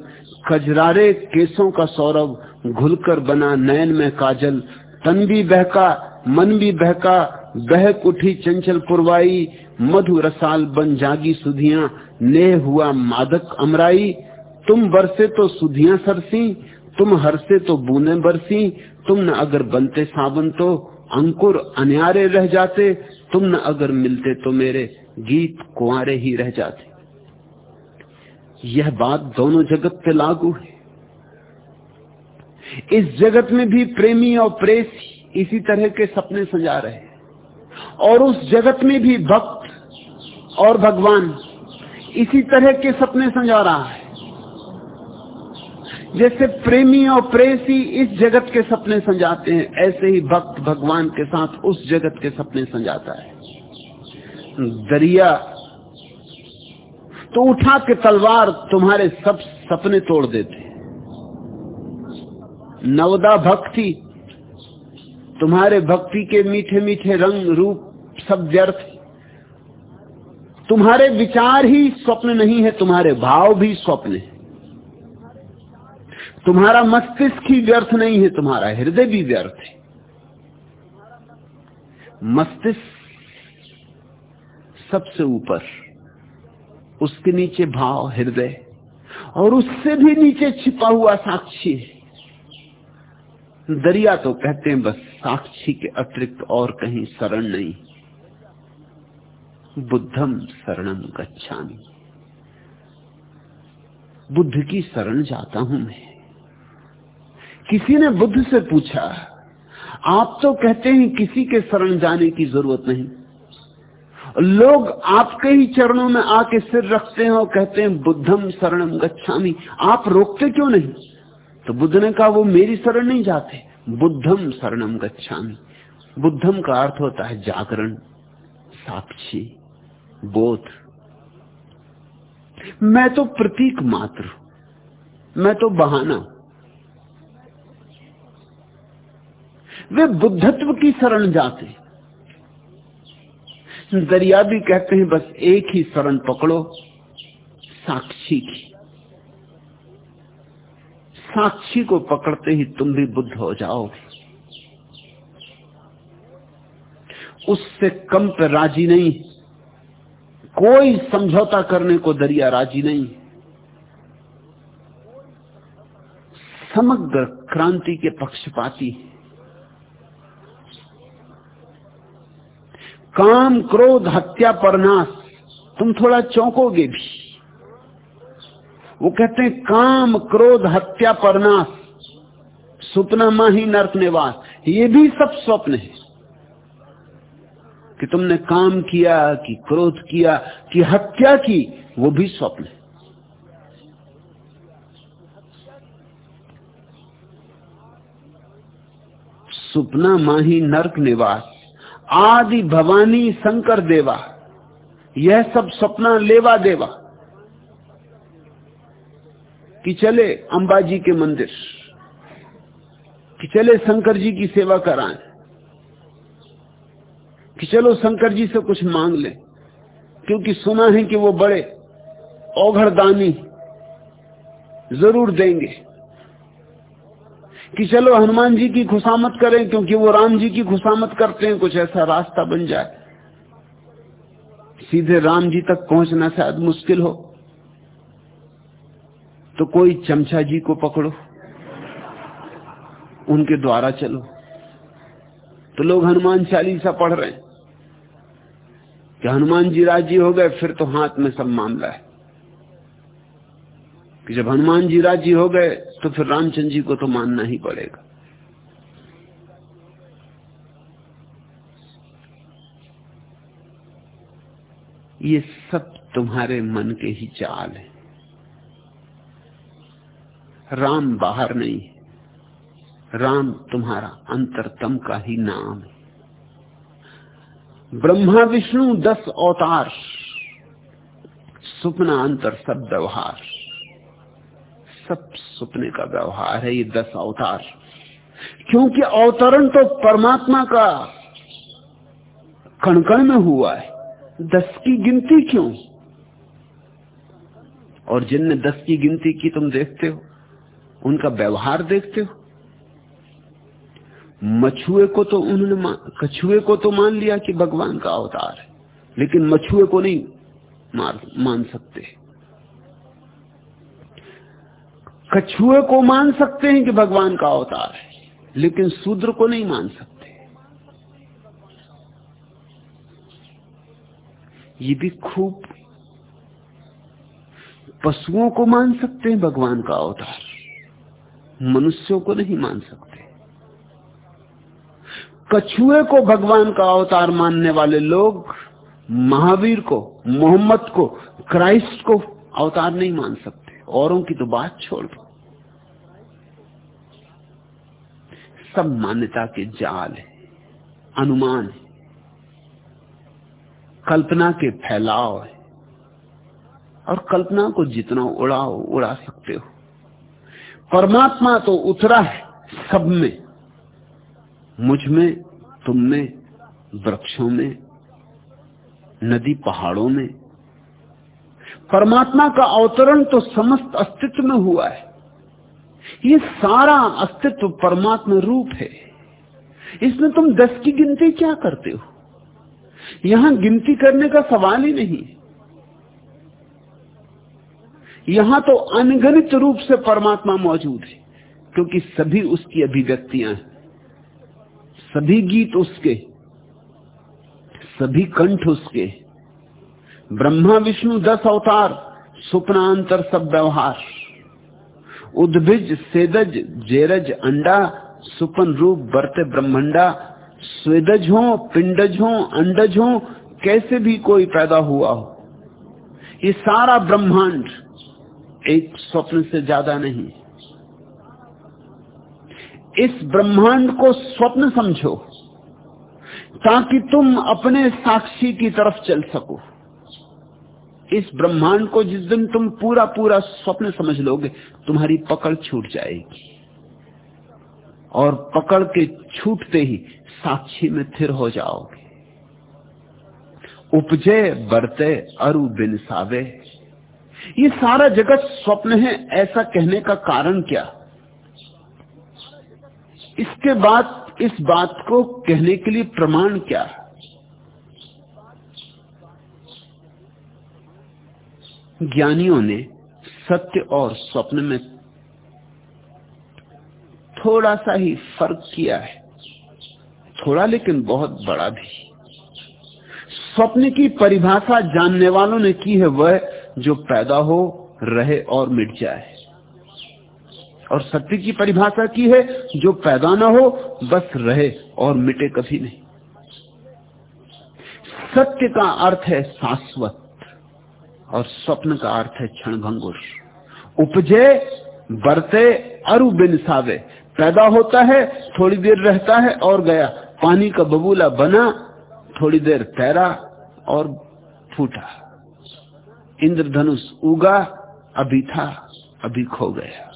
कजरारे केसों का सौरभ घुलकर बना नयन में काजल। तन भी बहका, मन भी बहका, बहक उठी चंचल पुरवाई मधु रसाल बन जागी सुधिया ने हुआ मादक अमराई, तुम बरसे तो सुधिया सरसी, तुम हरसे तो बूंदे बरसी, तुम न अगर बनते सावन तो अंकुर अन्यारे रह जाते, तुम न अगर मिलते तो मेरे गीत कुआरे ही रह जाते। यह बात दोनों जगत पे लागू है। इस जगत में भी प्रेमी और प्रेसी इसी तरह के सपने सजा रहे और उस जगत में भी भक्त और भगवान इसी तरह के सपने सजा रहा है। जैसे प्रेमी और प्रेसी इस जगत के सपने संजाते हैं, ऐसे ही भक्त भगवान के साथ उस जगत के सपने संजाता है। दरिया तो उठा के तलवार तुम्हारे सब सपने तोड़ देते नवदा भक्ति, तुम्हारे भक्ति के मीठे मीठे रंग, रूप सब व्यर्थ तुम्हारे विचार ही स्वप्न नहीं है, तुम्हारे भाव भी स्वप्न है। तुम्हारा मस्तिष्क ही व्यर्थ नहीं है, तुम्हारा हृदय भी व्यर्थ है। मस्तिष्क सबसे ऊपर, उसके नीचे भाव, हृदय, और उससे भी नीचे छिपा हुआ साक्षी है। दरिया तो कहते हैं, बस साक्षी के अतिरिक्त और कहीं शरण नहीं। बुद्धम शरणम गच्छामी। बुद्ध की शरण जाता हूँ मैं। किसी ने बुद्ध से पूछा, आप तो कहते हैं किसी के शरण जाने की ज़रूरत नहीं। लोग आपके ही चरणों में आके सिर रखते हैं और कहते हैं बुद्धम शरणम गच्छामी। आप रोकते क्यों नहीं? तो बुद्ध ने कहा, वो मेरी शरण नहीं जाते। बुद्धम शरणम गच्छामी। बुद्धम का अर्थ होता है जागरण, साक्षी। बोध। मैं तो प्रतीक मात्र मैं तो बहाना वे बुद्धत्व की शरण जाते दरिया भी कहते हैं, बस एक ही शरण पकड़ो, साक्षी की। साक्षी को पकड़ते ही तुम भी बुद्ध हो जाओगे। उससे कम पर राज़ी नहीं। कोई समझौता करने को दरिया राज़ी नहीं। समग्र क्रांति के पक्षपाती काम क्रोध हत्या परनाश तुम थोड़ा चौंकोगे भी। वो कहते हैं, काम क्रोध हत्या परनाश सुपना माही नर्क निवास, ये भी सब स्वप्न है। कि तुमने काम किया, कि क्रोध किया, कि हत्या की, वो भी स्वप्न है। सुपना माही नर्क निवास, आदि भवानी शंकर देवा, यह सब सपना लेवा देवा, कि चले अंबाजी के मंदिर, कि चले शंकर जी की सेवा कराएँ। कि चलो शंकर जी से कुछ मांग ले, क्योंकि सुना है कि वो बड़े औघड़दानी ज़रूर देंगे कि चलो हनुमान जी की खुशामत करें, क्योंकि वो राम जी की खुशामत करते हैं, कुछ ऐसा रास्ता बन जाए। सीधे राम जी तक पहुँचना शायद मुश्किल हो। तो कोई चमचा जी को पकड़ो, उनके द्वारा चलो। तो लोग हनुमान चालीसा पढ़ रहे हैं। कि हनुमान जी राज़ी हो गए, फिर तो हाथ में सब मामला है। कि जब हनुमान जी राज़ी हो गए तो फिर रामचंद्र जी को तो मानना ही पड़ेगा। ये सब तुम्हारे मन के ही चाल है। राम बाहर नहीं राम तुम्हारा अंतरतम का ही नाम है। ब्रह्मा विष्णु दस अवतार सुपना अंतर सब व्यवहार। सब सुपने का व्यवहार है ये दस अवतार। क्योंकि अवतरण तो परमात्मा का कणकण में हुआ है। दस की गिनती क्यों? और जिनने दस की गिनती की तुम देखते हो, उनका व्यवहार देखते हो। मछुए को तो उन्होंने कछुए को तो मान लिया कि भगवान का अवतार है, लेकिन मछुए को नहीं मार, मान सकते। कछुए को मान सकते हैं कि भगवान का अवतार है, लेकिन शूद्र को नहीं मान सकते। ये भी खूब पशुओं को मान सकते हैं, भगवान का अवतार। मनुष्यों को नहीं मान सकते। कछुए को भगवान का अवतार मानने वाले लोग महावीर को, मोहम्मद को, क्राइस्ट को अवतार नहीं मान सकते। औरों की तो बात छोड़ दो। सब मान्यता के जाल है, अनुमान है, कल्पना के फैलाव है। और कल्पना को जितना उड़ाओ, उड़ा सकते हो। परमात्मा तो उतरा है सब में, मुझमें तुम में, वृक्षों में, नदी पहाड़ों में। परमात्मा का अवतरण तो समस्त अस्तित्व में हुआ है। ये सारा अस्तित्व परमात्मा रूप है। इसमें तुम दस की गिनती क्या करते हो? यहाँ गिनती करने का सवाल ही नहीं। यहाँ तो अनगणित रूप से परमात्मा मौजूद है, क्योंकि सभी उसकी अभिव्यक्तियाँ हैं। सभी गीत उसके, सभी कंठ उसके। ब्रह्मा, विष्णु, दस अवतार सुपनांतर सब व्यवहार। उद्भिज, सेदज, जेरज, अंडा, सुपन रूप, बरते, ब्रह्मंडा, स्वेदज हो, पिंडज हो, अंडज हो, कैसे भी कोई पैदा हुआ हो। ये सारा ब्रह्मांड एक स्वप्न से ज़्यादा नहीं। इस ब्रह्मांड को स्वप्न समझो, ताकि तुम अपने साक्षी की तरफ़ चल सको। इस ब्रह्मांड को जिस दिन तुम पूरा पूरा स्वप्न समझ लोगे, तुम्हारी पकड़ छूट जाएगी। और पकड़ के छूटते ही साक्षी में थिर हो जाओगे। उपजे, बरते, अरु बिन सावे। ये सारा जगत स्वप्न है, ऐसा कहने का कारण क्या? इसके बाद, इस बात को कहने के लिए प्रमाण क्या ज्ञानियों ने सत्य और स्वप्न में थोड़ा सा ही फ़र्क किया है। थोड़ा लेकिन बहुत बड़ा भी। स्वप्न की परिभाषा जानने वालों ने की है वह जो पैदा हो, रहे और मिट जाए। और सत्य की परिभाषा की है, जो पैदा ना हो, बस रहे और मिटे कभी नहीं। सत्य का अर्थ है शाश्वत और स्वप्न का अर्थ है क्षण भंगुर उपजे बरते अरु बिन सावे। पैदा होता है, थोड़ी देर रहता है और गया। पानी का बबूला बना, थोड़ी देर तैरा और फूटा। इंद्रधनुष उगा, अभी था, अभी खो गया।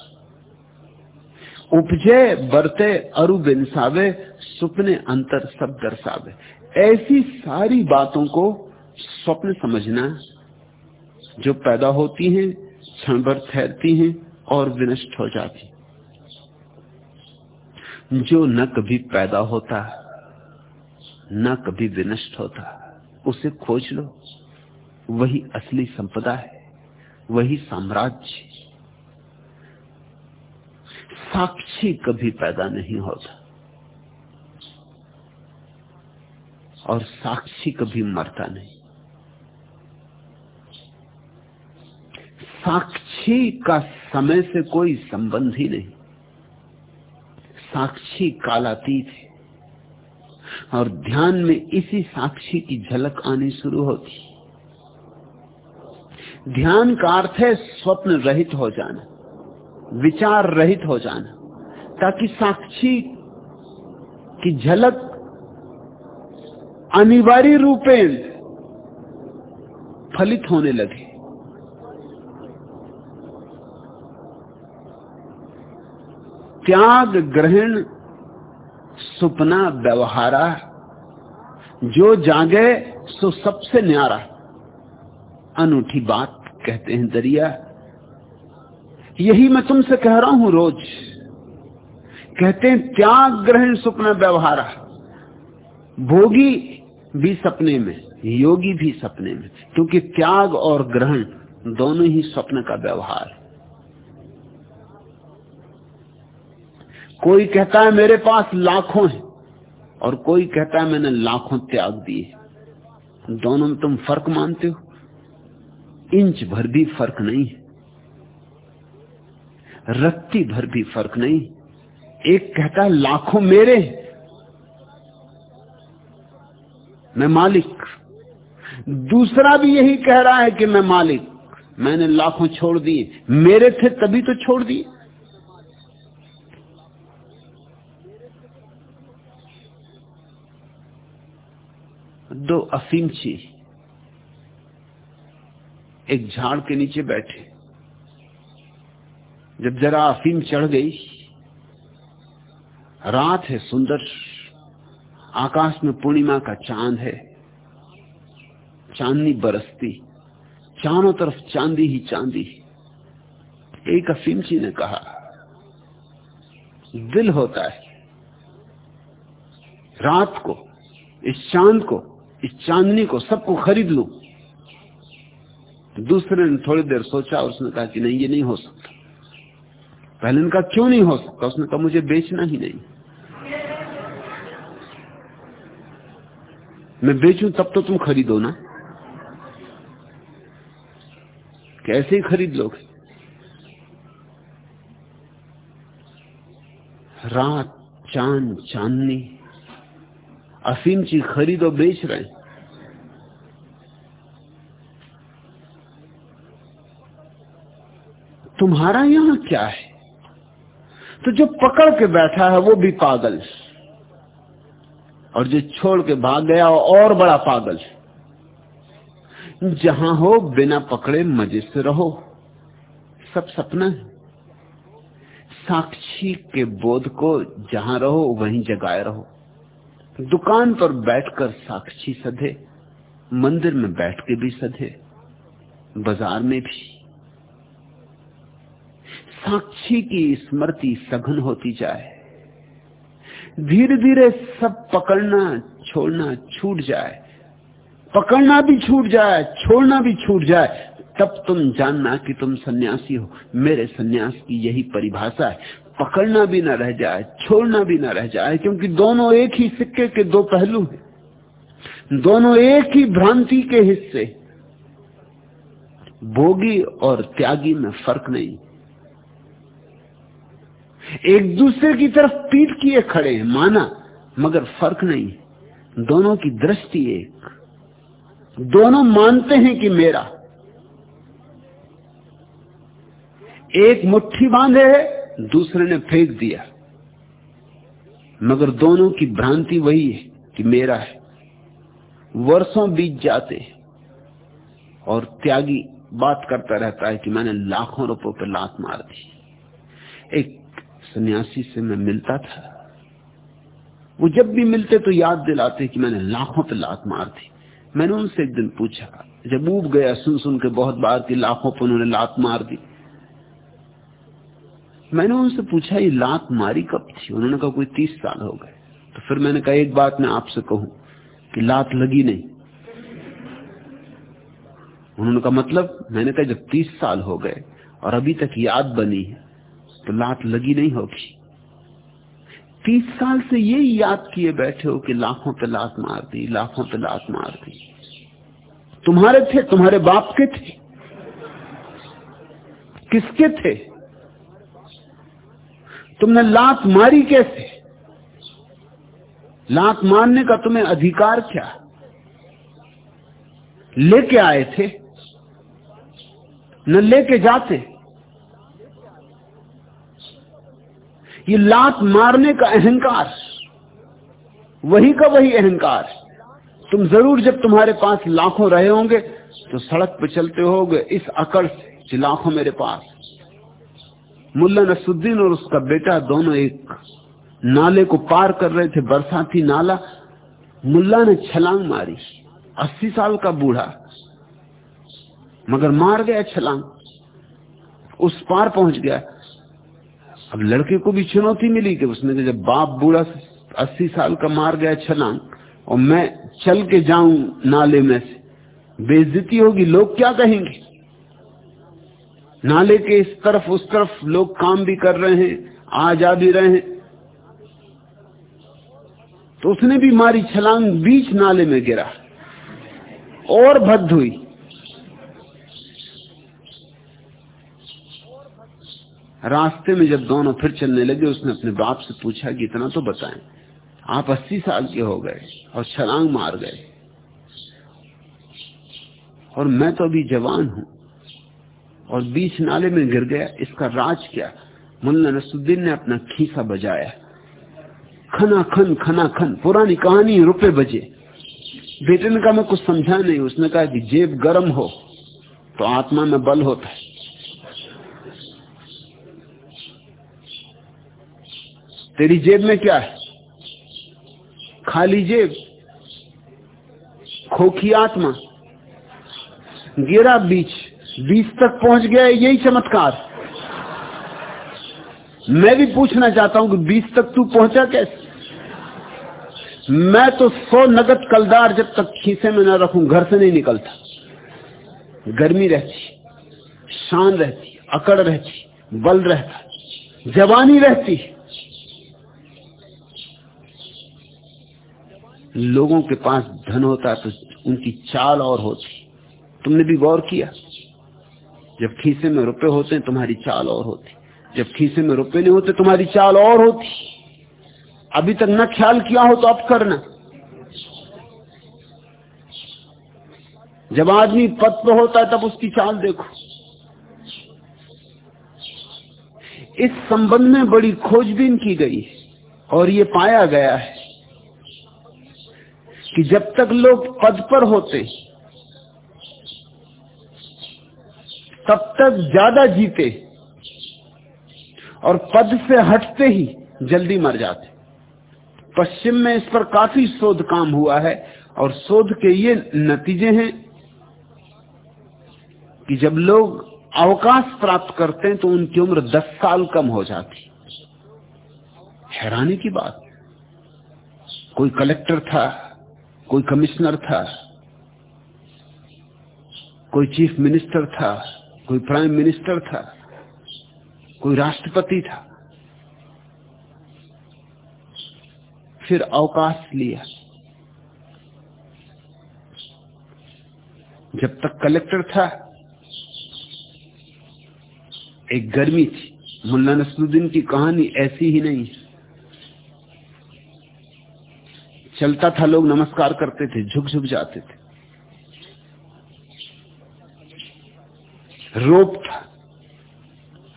उपजे बरते अरु बिनसावे, सुपने अंतर सब दर्शावे। ऐसी सारी बातों को स्वप्न समझना जो पैदा होती हैं क्षण भर ठहरती हैं और विनष्ट हो जाती। जो न कभी पैदा होता, न कभी विनष्ट होता, उसे खोज लो। वही असली संपदा है, वही साम्राज्य। साक्षी कभी पैदा नहीं होता। और साक्षी कभी मरता नहीं। साक्षी का समय से कोई संबंध ही नहीं। साक्षी कालातीत है। और ध्यान में इसी साक्षी की झलक आनी शुरू होती। ध्यान का अर्थ है स्वप्न रहित हो जाना। विचार रहित हो जाना, ताकि साक्षी की झलक अनिवार्य रूपेण फलित होने लगे। त्याग ग्रहण सुपना व्यवहारा, जो जागे सो सबसे न्यारा। अनूठी बात कहते हैं दरिया यही मैं तुमसे कह रहा हूँ रोज। कहते हैं, त्याग ग्रहण सुपना व्यवहार। भोगी भी सपने में, योगी भी सपने में। क्योंकि त्याग और ग्रहण दोनों ही स्वप्न का व्यवहार। कोई कहता है, मेरे पास लाखों हैं, और कोई कहता है, मैंने लाखों त्याग दिए। दोनों में तुम फ़र्क मानते हो? इंच भर भी फ़र्क नहीं है। रत्ती भर भी फ़र्क नहीं। एक कहता है, लाखों मेरे। मैं मालिक। दूसरा भी यही कह रहा है कि मैं मालिक। मैंने लाखों छोड़ दिए। मेरे थे तभी तो छोड़ दिए। दो अफीमची एक झाड़ के नीचे बैठे। जब जरा अफीम चढ़ गई, रात है सुंदर, आकाश में पूर्णिमा का चाँद है, चांदनी बरसती, चारों तरफ़ चांदी ही चांदी। एक अफीम जी ने कहा, दिल होता है, रात को, इस चाँद को, इस चांदनी को सबको खरीद लू। दूसरे ने थोड़ी देर सोचा उसने कहा कि नहीं, ये नहीं हो सकता। पहले कहा क्यों नहीं हो सकता? उसने कहा, मुझे बेचना ही नहीं। मैं बेचूं, तब तो तुम खरीदो ना। कैसे ही खरीद लोगे? रात, चाँद, चांदनी अफीम चीज़ खरीदो, बेच रहे तुम्हारा यहाँ क्या है? तो जो पकड़ के बैठा है वो भी पागल और जो छोड़ के भाग गया और बड़ा पागल जहाँ हो, बिना पकड़े मज़े से रहो। सब सपना है। साक्षी के बोध को जहाँ रहो, वहीं जगाए रहो। दुकान पर बैठकर साक्षी सधे, मंदिर में बैठ के भी सधे, बाज़ार में भी। साक्षी की स्मृति सघन होती जाए। धीरे धीरे सब पकड़ना, छोड़ना छूट जाए। पकड़ना भी छूट जाए, छोड़ना भी छूट जाए। तब तुम जानना कि तुम सन्यासी हो। मेरे सन्यास की यही परिभाषा है। पकड़ना भी ना रह जाए, छोड़ना भी ना रह जाए, क्योंकि दोनों एक ही सिक्के के दो पहलू हैं। दोनों एक ही भ्रांति के हिस्से। भोगी और त्यागी में फ़र्क नहीं। एक दूसरे की तरफ़ पीठ किए खड़े हैं, माना, मगर फ़र्क नहीं। दोनों की दृष्टि एक। दोनों मानते हैं कि मेरा। एक मुट्ठी बांधे है, दूसरे ने फेंक दिया। मगर दोनों की भ्रांति वही है कि मेरा है। वर्षों बीत जाते और त्यागी बात करता रहता है कि मैंने लाखों रुपयों पर लात मार दी। एक सन्यासी से मैं मिलता था। वो जब भी मिलते तो याद दिलाते कि मैंने लाखों पे लात मार दी। मैंने उनसे एक दिन पूछा, जब ऊब गया सुन सुन के बहुत बार की लाखों पर उन्होंने लात मार दी। मैंने उनसे पूछा, ये लात मारी कब थी? उन्होंने कहा, कोई तीस साल हो गए। तो फिर मैंने कहा, एक बात मैं आपसे कहूँ कि लात लगी नहीं। उन्होंने कहा मतलब? मैंने कहा, जब तीस साल हो गए और अभी तक याद बनी है। तो लात लगी नहीं होगी। तीस साल से यही याद किए बैठे हो कि लाखों पे लात मार दी, लाखों पे लात मार दी। तुम्हारे थे, तुम्हारे बाप के थे। किसके थे? तुमने लात मारी कैसे? लात मारने का तुम्हें अधिकार क्या? लेके आए थे? न लेके जाते? ये लात मारने का अहंकार, वही का वही अहंकार। तुम ज़रूर जब तुम्हारे पास लाखों रहे होंगे तो सड़क पर चलते होगे, इस अकड़ से लाखों मेरे पास। मुल्ला नसुद्दीन और उसका बेटा दोनों एक नाले को पार कर रहे थे, बरसाती नाला। मुल्ला ने छलांग मारी, अस्सी साल का बूढ़ा, मगर मार गया छलांग। उस पार पहुँच गया। अब लड़के को भी चुनौती मिली कि उसने जब बाप बूढ़ा अस्सी साल का मार गया छलांग, और मैं चल के जाऊँ नाले में से, बेइज्जती होगी, लोग क्या कहेंगे? नाले के इस तरफ़, उस तरफ़ लोग काम भी कर रहे हैं आ जा भी रहे हैं। तो उसने भी मारी छलांग, बीच नाले में गिरा। और भद्द हुई। रास्ते में जब दोनों फिर चलने लगे, उसने अपने बाप से पूछा कि इतना तो बताएँ। आप अस्सी साल के हो गए और छलांग मार गए। और मैं तो अभी जवान हूँ और बीच नाले में गिर गया। इसका राज क्या? मुल्ला नसुद्दीन ने अपना खीसा बजाया। खना खन खना खन, पुरानी कहानी रुपए बजे। बेटे ने कहा, मैं कुछ समझा नहीं। उसने कहा कि जेब गर्म हो तो आत्मा में बल होता है। तेरी जेब में क्या है? खाली जेब, खोखी आत्मा, गिरा बीच बीच तक पहुँच गया यही चमत्कार। मैं भी पूछना चाहता हूँ कि बीच तक तू पहुँचा कैसे? मैं तो सौ नगद कलदार जब तक खीसे में न रखूँ, घर से नहीं निकलता। गर्मी रहती, शान रहती, अकड़ रहती, बल रहता, जवानी रहती। लोगों के पास धन होता तो उनकी चाल और होती। तुमने भी गौर किया? जब खीसे में रुपए होते हैं तुम्हारी चाल और होती। जब खीसे में रुपए नहीं होते, तुम्हारी चाल और होती। अभी तक न ख्याल किया हो तो अब करना। जब आदमी पद पर होता है, तब उसकी चाल देखो। इस संबंध में बड़ी खोजबीन की गई और ये पाया गया है। कि जब तक लोग पद पर होते, तब तक ज़्यादा जीते और पद से हटते ही जल्दी मर जाते। पश्चिम में इस पर काफ़ी शोध काम हुआ है और शोध के ये नतीजे हैं कि जब लोग अवकाश प्राप्त करते हैं तो उनकी उम्र 10 साल कम हो जाती। हैरानी की बात, कोई कलेक्टर था कोई कमिश्नर था, कोई चीफ मिनिस्टर था, कोई प्राइम मिनिस्टर था, कोई राष्ट्रपति था। फिर अवकाश लिया। जब तक कलेक्टर था, एक गर्मी थी। मुल्ला नसरुद्दीन की कहानी ऐसी ही नहीं। चलता था, लोग नमस्कार करते थे, झुक झुक जाते थे। रोप था।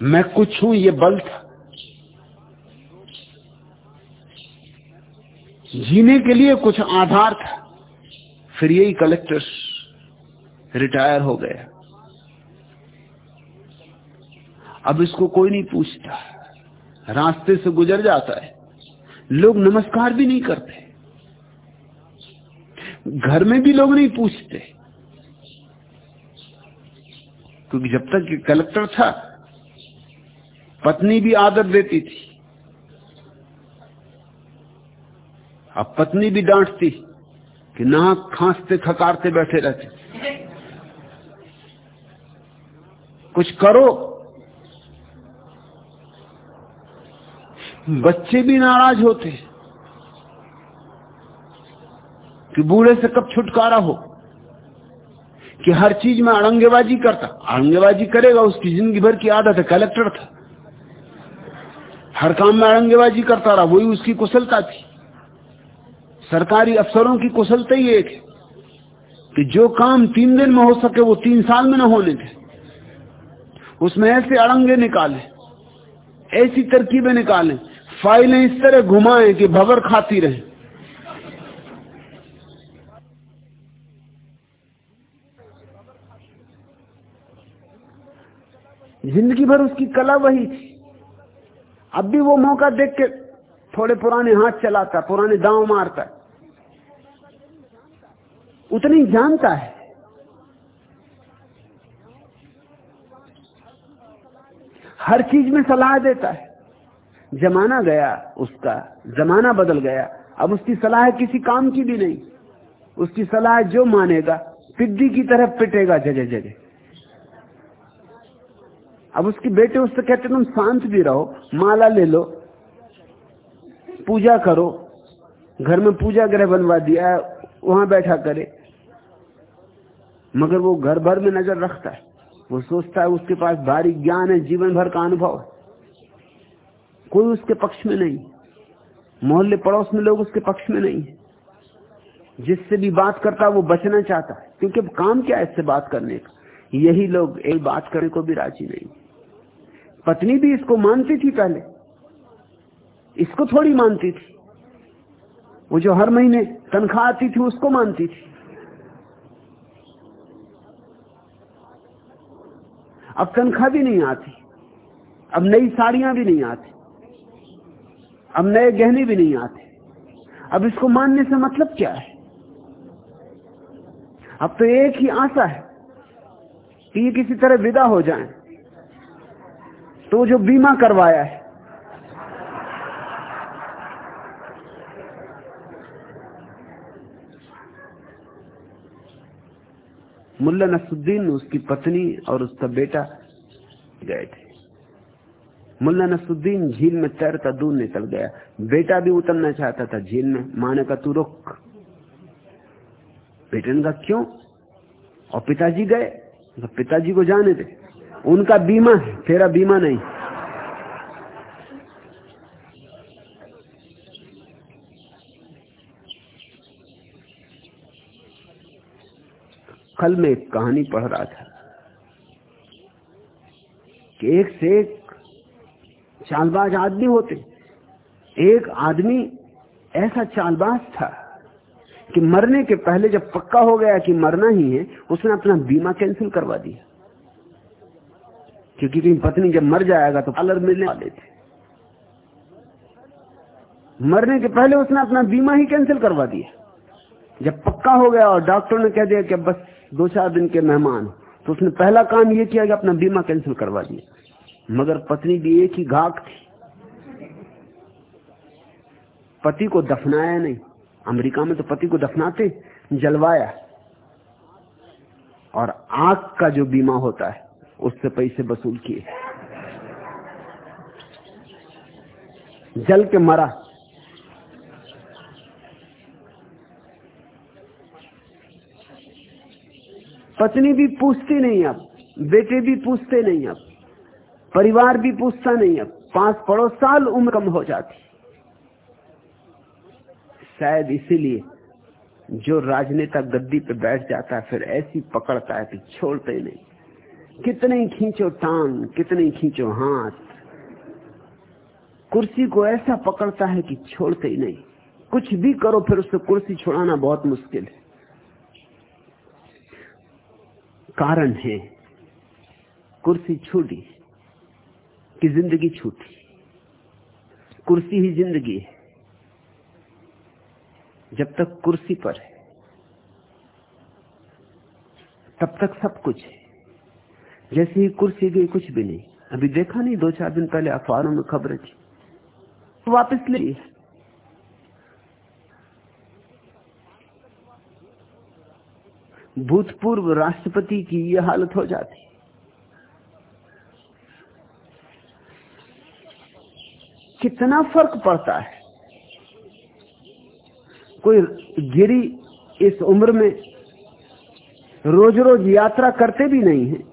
मैं कुछ हूँ, ये बल था। जीने के लिए कुछ आधार था। फिर यही कलेक्टर रिटायर हो गया। अब इसको कोई नहीं पूछता। रास्ते से गुजर जाता है। लोग नमस्कार भी नहीं करते। घर में भी लोग नहीं पूछते। क्योंकि जब तक कलेक्टर था, पत्नी भी आदर देती थी। अब पत्नी भी डांटती कि नाक खांसते खकारते बैठे रहते। कुछ करो। बच्चे भी नाराज़ होते। कि बूढ़े से कब छुटकारा हो? कि हर चीज़ में अड़ंगेबाजी करता। अड़ंगेबाजी करेगा, उसकी ज़िंदगी भर की आदत है, कलेक्टर था। हर काम में अड़ंगेबाजी करता रहा, वही उसकी कुशलता थी। सरकारी अफसरों की कुशलता ही एक है कि जो काम तीन दिन में हो सके, वो तीन साल में ना होने थे उसमें ऐसे अड़ंगे निकाले, ऐसी तरकीबें निकालें, फाइलें इस तरह घुमाएँ कि भवर खाती रहे। ज़िंदगी भर उसकी कला वही थी। अब भी वो मौका देख के थोड़े पुराने हाथ चलाता, पुराने दांव मारता। उतनी जानता है। हर चीज़ में सलाह देता है। जमाना गया, उसका जमाना बदल गया। अब उसकी सलाह किसी काम की भी नहीं। उसकी सलाह जो मानेगा पिद्दी की तरह पिटेगा जगह जगह अब उसके बेटे उससे कहते, तुम शांत भी रहो, माला ले लो, पूजा करो, घर में पूजा ग्रह बनवा दिया है, वहाँ बैठा करे। मगर वो घर भर में नज़र रखता है। वो सोचता है उसके पास भारी ज्ञान है, जीवन भर का अनुभव है। कोई उसके पक्ष में नहीं। मोहल्ले पड़ोस में लोग उसके पक्ष में नहीं है। जिससे भी बात करता है, वो बचना चाहता है। क्योंकि काम क्या है इससे बात करने का? यही लोग, एक बात करने को भी राज़ी नहीं। पत्नी भी इसको मानती थी पहले। इसको थोड़ी मानती थी। वो जो हर महीने तनख्वाह आती थी, उसको मानती थी। अब तनख्वाह भी नहीं आती। अब नई साड़ियाँ भी नहीं आती। अब नए गहने भी नहीं आते। अब इसको मानने से मतलब क्या है? अब तो एक ही आशा है कि ये किसी तरह विदा हो जाए। तो जो बीमा करवाया है। मुल्ला नसुद्दीन उसकी पत्नी और उसका बेटा गए थे। मुल्ला नसुद्दीन झील में तैरता दूर निकल गया। बेटा भी उतरना चाहता था झील में। माने का तू रुक। बेटे ने कहा, क्यों? और पिताजी गए। तो पिताजी को जाने दे। उनका बीमा है, तेरा बीमा नहीं। कल मैं एक कहानी पढ़ रहा था कि एक से एक चालबाज आदमी होते। एक आदमी ऐसा चालबाज था कि मरने के पहले जब पक्का हो गया कि मरना ही है, उसने अपना बीमा कैंसिल करवा दिया। क्योंकि कहीं पत्नी जब मर जाएगा तो पार्लर मिलने वाले थे। मरने के पहले उसने अपना बीमा ही कैंसिल करवा दिया। जब पक्का हो गया और डॉक्टर ने कह दिया कि बस दो चार दिन के मेहमान तो उसने पहला काम यह किया कि अपना बीमा कैंसिल करवा दिया। मगर पत्नी भी एक ही घाक थी। पति को दफनाया नहीं। अमेरिका में तो पति को दफनाते, जलवाया। और आग का जो बीमा होता है उससे पैसे वसूल किए। जल के मरा। पत्नी भी पूछती नहीं अब, बेटे भी पूछते नहीं अब, परिवार भी पूछता नहीं अब, पाँच पड़ोस साल उम्र कम हो जाती। शायद इसीलिए जो राजनेता गद्दी पे बैठ जाता है, फिर ऐसी पकड़ता है कि छोड़ते नहीं। कितने खींचो टांग, कितने खींचो हाथ। कुर्सी को ऐसा पकड़ता है कि छोड़ते ही नहीं। कुछ भी करो, फिर उससे कुर्सी छोड़ाना बहुत मुश्किल है। कारण है, कुर्सी छूटी कि ज़िंदगी छूटी। कुर्सी ही ज़िंदगी है। जब तक कुर्सी पर है, तब तक सब कुछ है। जैसे ही कुर्सी गई, कुछ भी नहीं। अभी देखा नहीं, दो चार दिन पहले अखबारों में खबरें थी। वापस ले भूतपूर्व राष्ट्रपति की यह हालत हो जाती। कितना फ़र्क पड़ता है। कोई गिरी इस उम्र में रोज रोज यात्रा करते भी नहीं है।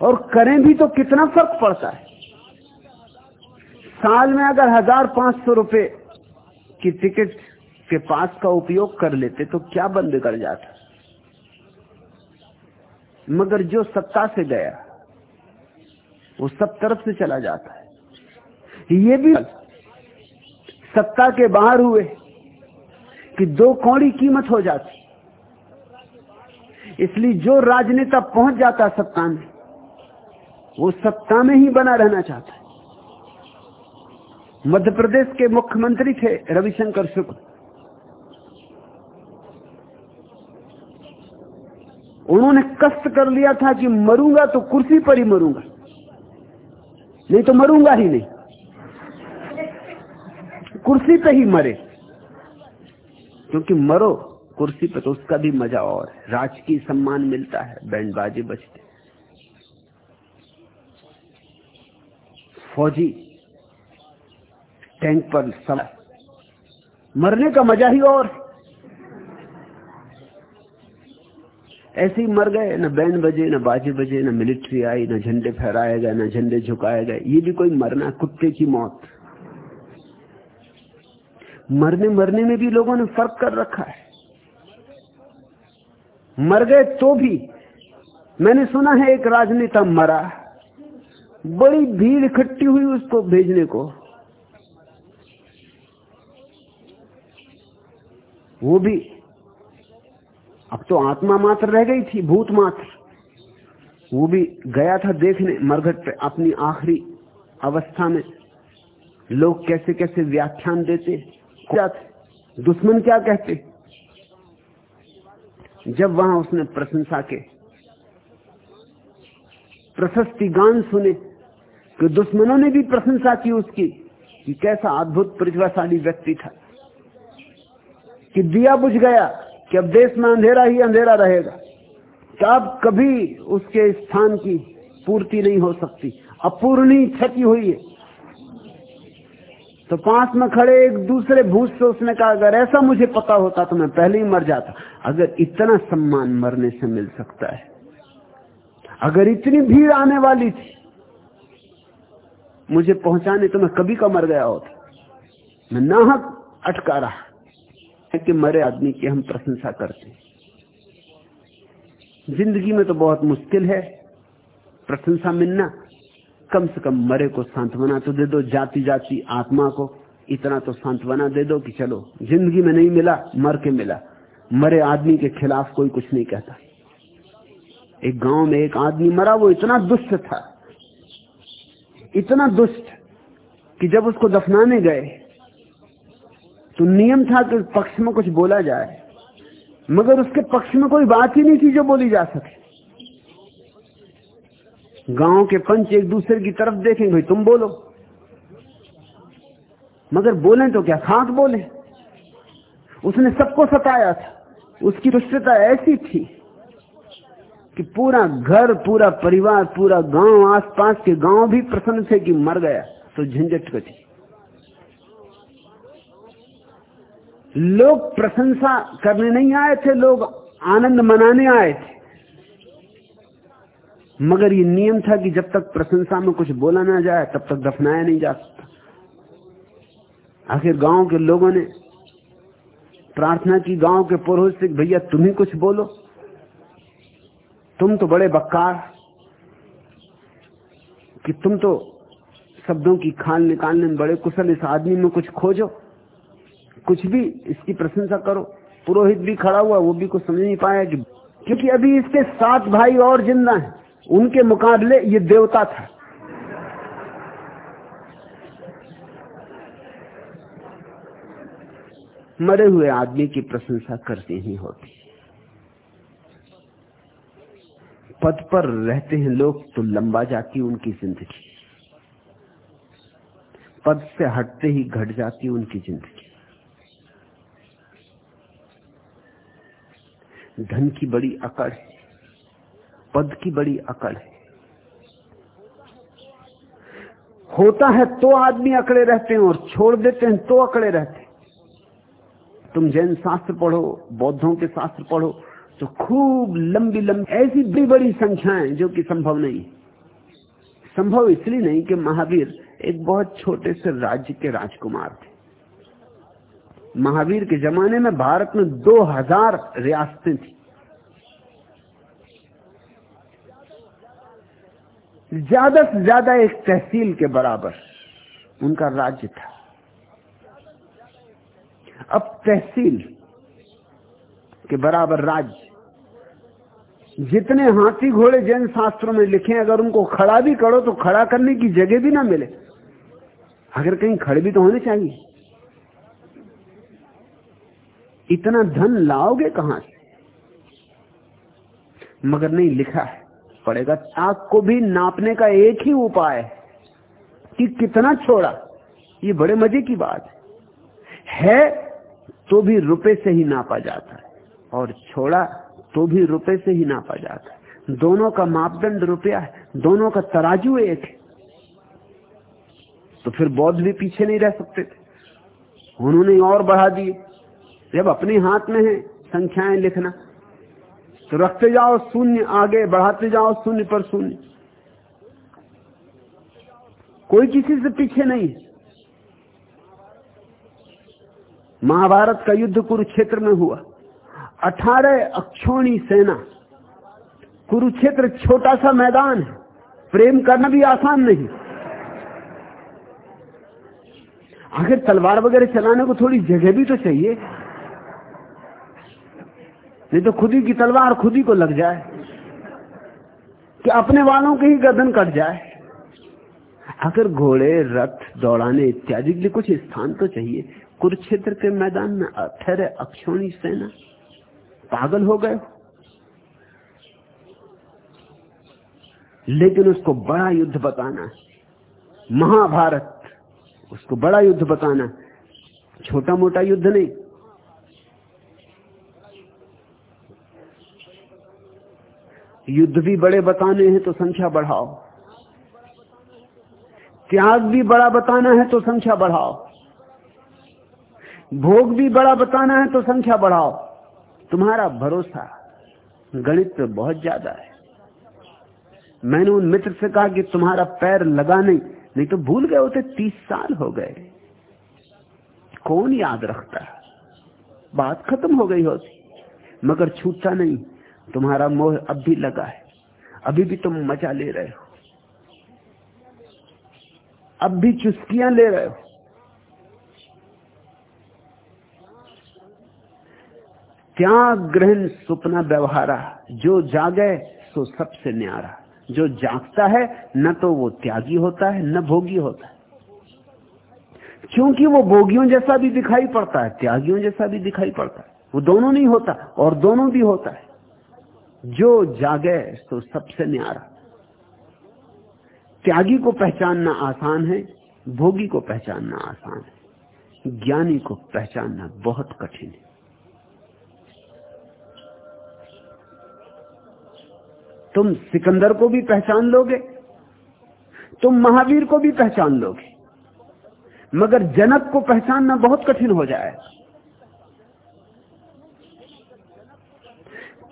और करें भी तो कितना फ़र्क पड़ता है। साल में अगर हज़ार पाँच सौ रुपए की टिकट के पास का उपयोग कर लेते तो क्या बंद कर जाता। मगर जो सत्ता से गया, वो सब तरफ़ से चला जाता है। ये भी सत्ता के बाहर हुए कि दो कौड़ी कीमत हो जाती। इसलिए जो राजनेता पहुँच जाता सत्ता में वो सत्ता में ही बना रहना चाहता है। मध्य प्रदेश के मुख्यमंत्री थे रविशंकर शुक्ल। उन्होंने कष्ट कर लिया था कि मरूँगा तो कुर्सी पर ही मरूँगा। नहीं तो मरूँगा ही नहीं। कुर्सी पे ही मरे। क्योंकि मरो, कुर्सी पे तो उसका भी मज़ा और है। राजकीय सम्मान मिलता है बैंड बाजे बजते फौजी टैंक पर सब। मरने का मज़ा ही और ऐसे ही मर गए, न बैंड बजे, न बाजे बजे, न मिलिट्री आई, न झंडे फहराए गए, न झंडे झुकाए गए। ये भी कोई मरना, कुत्ते की मौत। मरने मरने में भी लोगों ने फ़र्क कर रखा है। मर गए तो भी। मैंने सुना है एक राजनेता मरा। बड़ी भीड़ इकट्ठी हुई उसको भेजने को। वो भी, अब तो आत्मा मात्र रह गई थी, भूत मात्र। वो भी गया था देखने मरघट पे अपनी आखिरी अवस्था में। लोग कैसे कैसे व्याख्यान देते जाते दुश्मन क्या कहते? जब वहाँ उसने प्रशंसा के, प्रशस्ति गान सुने कि दुश्मनों ने भी प्रशंसा की उसकी कि कैसा अद्भुत प्रतिभाशाली व्यक्ति था। कि दिया बुझ गया कि अब देश में अंधेरा ही अंधेरा रहेगा। कि अब कभी उसके स्थान की पूर्ति नहीं हो सकती। अपूर्णी क्षति हुई है। तो पास में खड़े एक दूसरे भूत से उसने कहा, अगर ऐसा मुझे पता होता तो मैं पहले ही मर जाता। अगर इतना सम्मान मरने से मिल सकता है। अगर इतनी भीड़ आने वाली थी मुझे पहुँचाने तो मैं कभी का मर गया होता। मैं नाहक अटका रहा। है कि मरे आदमी की हम प्रशंसा करते ज़िंदगी में तो बहुत मुश्किल है प्रशंसा मिलना। कम से कम मरे को सांत्वना तो दे दो जाति जाति आत्मा को इतना तो सांत्वना दे दो कि चलो, ज़िंदगी में नहीं मिला, मर के मिला। मरे आदमी के खिलाफ कोई कुछ नहीं कहता। एक गाँव में एक आदमी मरा, वो इतना दुष्ट था। इतना दुष्ट कि जब उसको दफनाने गए तो नियम था कि पक्ष में कुछ बोला जाए। मगर उसके पक्ष में कोई बात ही नहीं थी जो बोली जा सके। गाँव के पंच एक दूसरे की तरफ़ देखें, भाई तुम बोलो। मगर बोले तो क्या? खाक बोले। उसने सबको सताया था। उसकी दुष्टता ऐसी थी कि पूरा घर, पूरा परिवार, पूरा गाँव, आसपास के गाँव भी प्रसन्न थे कि मर गया तो झंझट कटी लोग प्रशंसा करने नहीं आए थे, लोग आनंद मनाने आए थे। मगर ये नियम था कि जब तक प्रशंसा में कुछ बोला ना जाए, तब तक दफनाया नहीं जा सकता। आखिर गाँव के लोगों ने प्रार्थना की, गाँव के पुरोहित से, भैया तुम ही कुछ बोलो। तुम तो बड़े बक्कार कि तुम तो शब्दों की खाल निकालने में बड़े कुशल इस आदमी में कुछ खोजो, कुछ भी इसकी प्रशंसा करो। पुरोहित भी खड़ा हुआ, वो भी कुछ समझ नहीं पाया कि क्योंकि अभी इसके सात भाई और ज़िंदा हैं। उनके मुकाबले ये देवता था। मरे हुए आदमी की प्रशंसा करती ही होती पद पर रहते हैं लोग तो लंबा जाती उनकी ज़िंदगी। पद से हटते ही घट जाती उनकी ज़िंदगी। धन की बड़ी अकड़ है। पद की बड़ी अकड़ है। होता है तो आदमी अकड़े रहते हैं और छोड़ देते हैं तो अकड़े रहते हैं। तुम जैन शास्त्र पढ़ो, बौद्धों के शास्त्र पढ़ो तो खूब लंबी लंबी, ऐसी बड़ी बड़ी संख्याएँ जो कि संभव नहीं। संभव इसलिए नहीं कि महावीर एक बहुत छोटे से राज्य के राजकुमार थे। महावीर के जमाने में भारत में दो हज़ार रियासतें थी। ज़्यादा से ज़्यादा एक तहसील के बराबर उनका राज्य था। अब तहसील के बराबर राज्य जितने हाथी घोड़े जैन शास्त्रों में लिखे अगर उनको खड़ा भी करो तो खड़ा करने की जगह भी ना मिले। अगर कहीं खड़े भी तो होने चाहिए। इतना धन लाओगे कहाँ से? मगर नहीं लिखा है। पड़ेगा ताक को भी नापने का एक ही उपाय है कि कितना छोड़ा। ये बड़े मज़े की बात है। है तो भी रुपए से ही नापा जाता है। और छोड़ा तो भी रुपए से ही नापा जाता है। दोनों का मापदंड रुपया है, दोनों का तराजू एक है। तो फिर बौद्ध भी पीछे नहीं रह सकते थे। उन्होंने और बढ़ा दिए। जब अपने हाथ में है संख्याएँ लिखना तो रखते जाओ शून्य, आगे बढ़ाते जाओ शून्य पर शून्य। कोई किसी से पीछे नहीं महाभारत का युद्ध कुरुक्षेत्र में हुआ। अठारह अक्षोणी सेना। कुरुक्षेत्र छोटा सा मैदान है। प्रेम करना भी आसान नहीं। आखिर तलवार वगैरह चलाने को थोड़ी जगह भी तो चाहिए। नहीं तो खुद ही की तलवार खुद ही को लग जाए। कि अपने वालों के ही गर्दन कट जाए। अगर घोड़े, रथ, दौड़ाने इत्यादि के लिए कुछ स्थान तो चाहिए। कुरुक्षेत्र के मैदान में ठहरे अक्षोणी सेना। पागल हो गए। लेकिन उसको बड़ा युद्ध बताना महाभारत, उसको बड़ा युद्ध बताना छोटा मोटा युद्ध नहीं। युद्ध भी बड़े बताने हैं तो संख्या बढ़ाओ। त्याग भी बड़ा बताना है तो संख्या बढ़ाओ। भोग भी बड़ा बताना है तो संख्या बढ़ाओ। तुम्हारा भरोसा गणित पे बहुत ज़्यादा है। मैंने उन मित्र से कहा कि तुम्हारा पैर लगा नहीं नहीं तो भूल गए होते, तीस साल हो गए। कौन याद रखता? बात खत्म हो गई होती। मगर छूटता नहीं। तुम्हारा मोह अब भी लगा है। अभी भी तुम मज़ा ले रहे हो। अब भी चुस्कियाँ ले रहे हो। त्याग ग्रहण सुपना व्यवहारा, जो जागे सो सबसे न्यारा। जो जागता है, न तो वो त्यागी होता है, न भोगी होता है। क्योंकि वो भोगियों जैसा भी दिखाई पड़ता है, त्यागियों जैसा भी दिखाई पड़ता है। वो दोनों नहीं होता, और दोनों भी होता है। जो जागे तो सबसे न्यारा। त्यागी को पहचानना आसान है, भोगी को पहचानना आसान है। ज्ञानी को पहचानना बहुत कठिन है। तुम सिकंदर को भी पहचान लोगे, तुम महावीर को भी पहचान लोगे। मगर जनक को पहचानना बहुत कठिन हो जाए।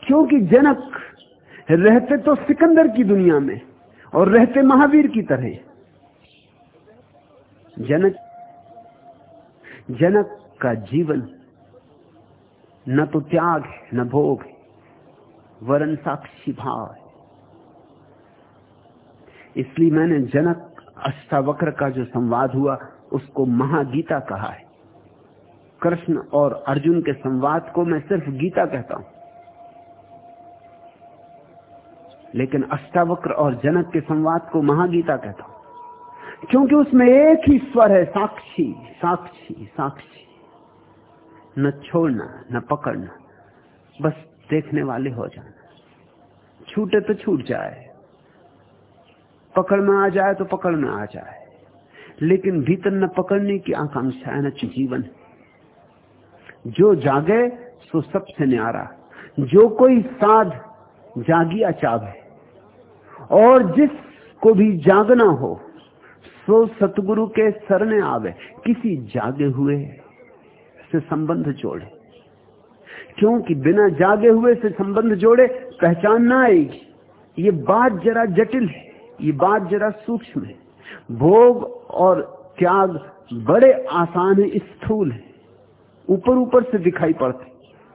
क्योंकि जनक रहते तो सिकंदर की दुनिया में और रहते महावीर की तरह। जनक जनक का जीवन न तो त्याग है, न भोग वरन साक्षी भाव है। इसलिए मैंने जनक अष्टावक्र का जो संवाद हुआ, उसको महागीता कहा है। कृष्ण और अर्जुन के संवाद को मैं सिर्फ़ गीता कहता हूँ। लेकिन अष्टावक्र और जनक के संवाद को महागीता कहता हूँ। क्योंकि उसमें एक ही स्वर है, साक्षी साक्षी साक्षी। न छोड़ना, न पकड़ना, बस देखने वाले हो जाना। छूटे तो छूट जाए। पकड़ में आ जाए तो पकड़ में आ जाए। लेकिन भीतर न पकड़ने की आकांक्षा है न जीवन। जो जागे, सो सबसे न्यारा। जो कोई साध जागिया चावे और जिस को भी जागना हो, सो सतगुरु के सरने आवे। किसी जागे हुए से संबंध जोड़े। क्योंकि बिना जागे हुए से संबंध जोड़े, पहचान ना आएगी। ये बात जरा जटिल है। ये बात जरा सूक्ष्म है। भोग और त्याग बड़े आसान है, स्थूल है। ऊपर ऊपर से दिखाई पड़ते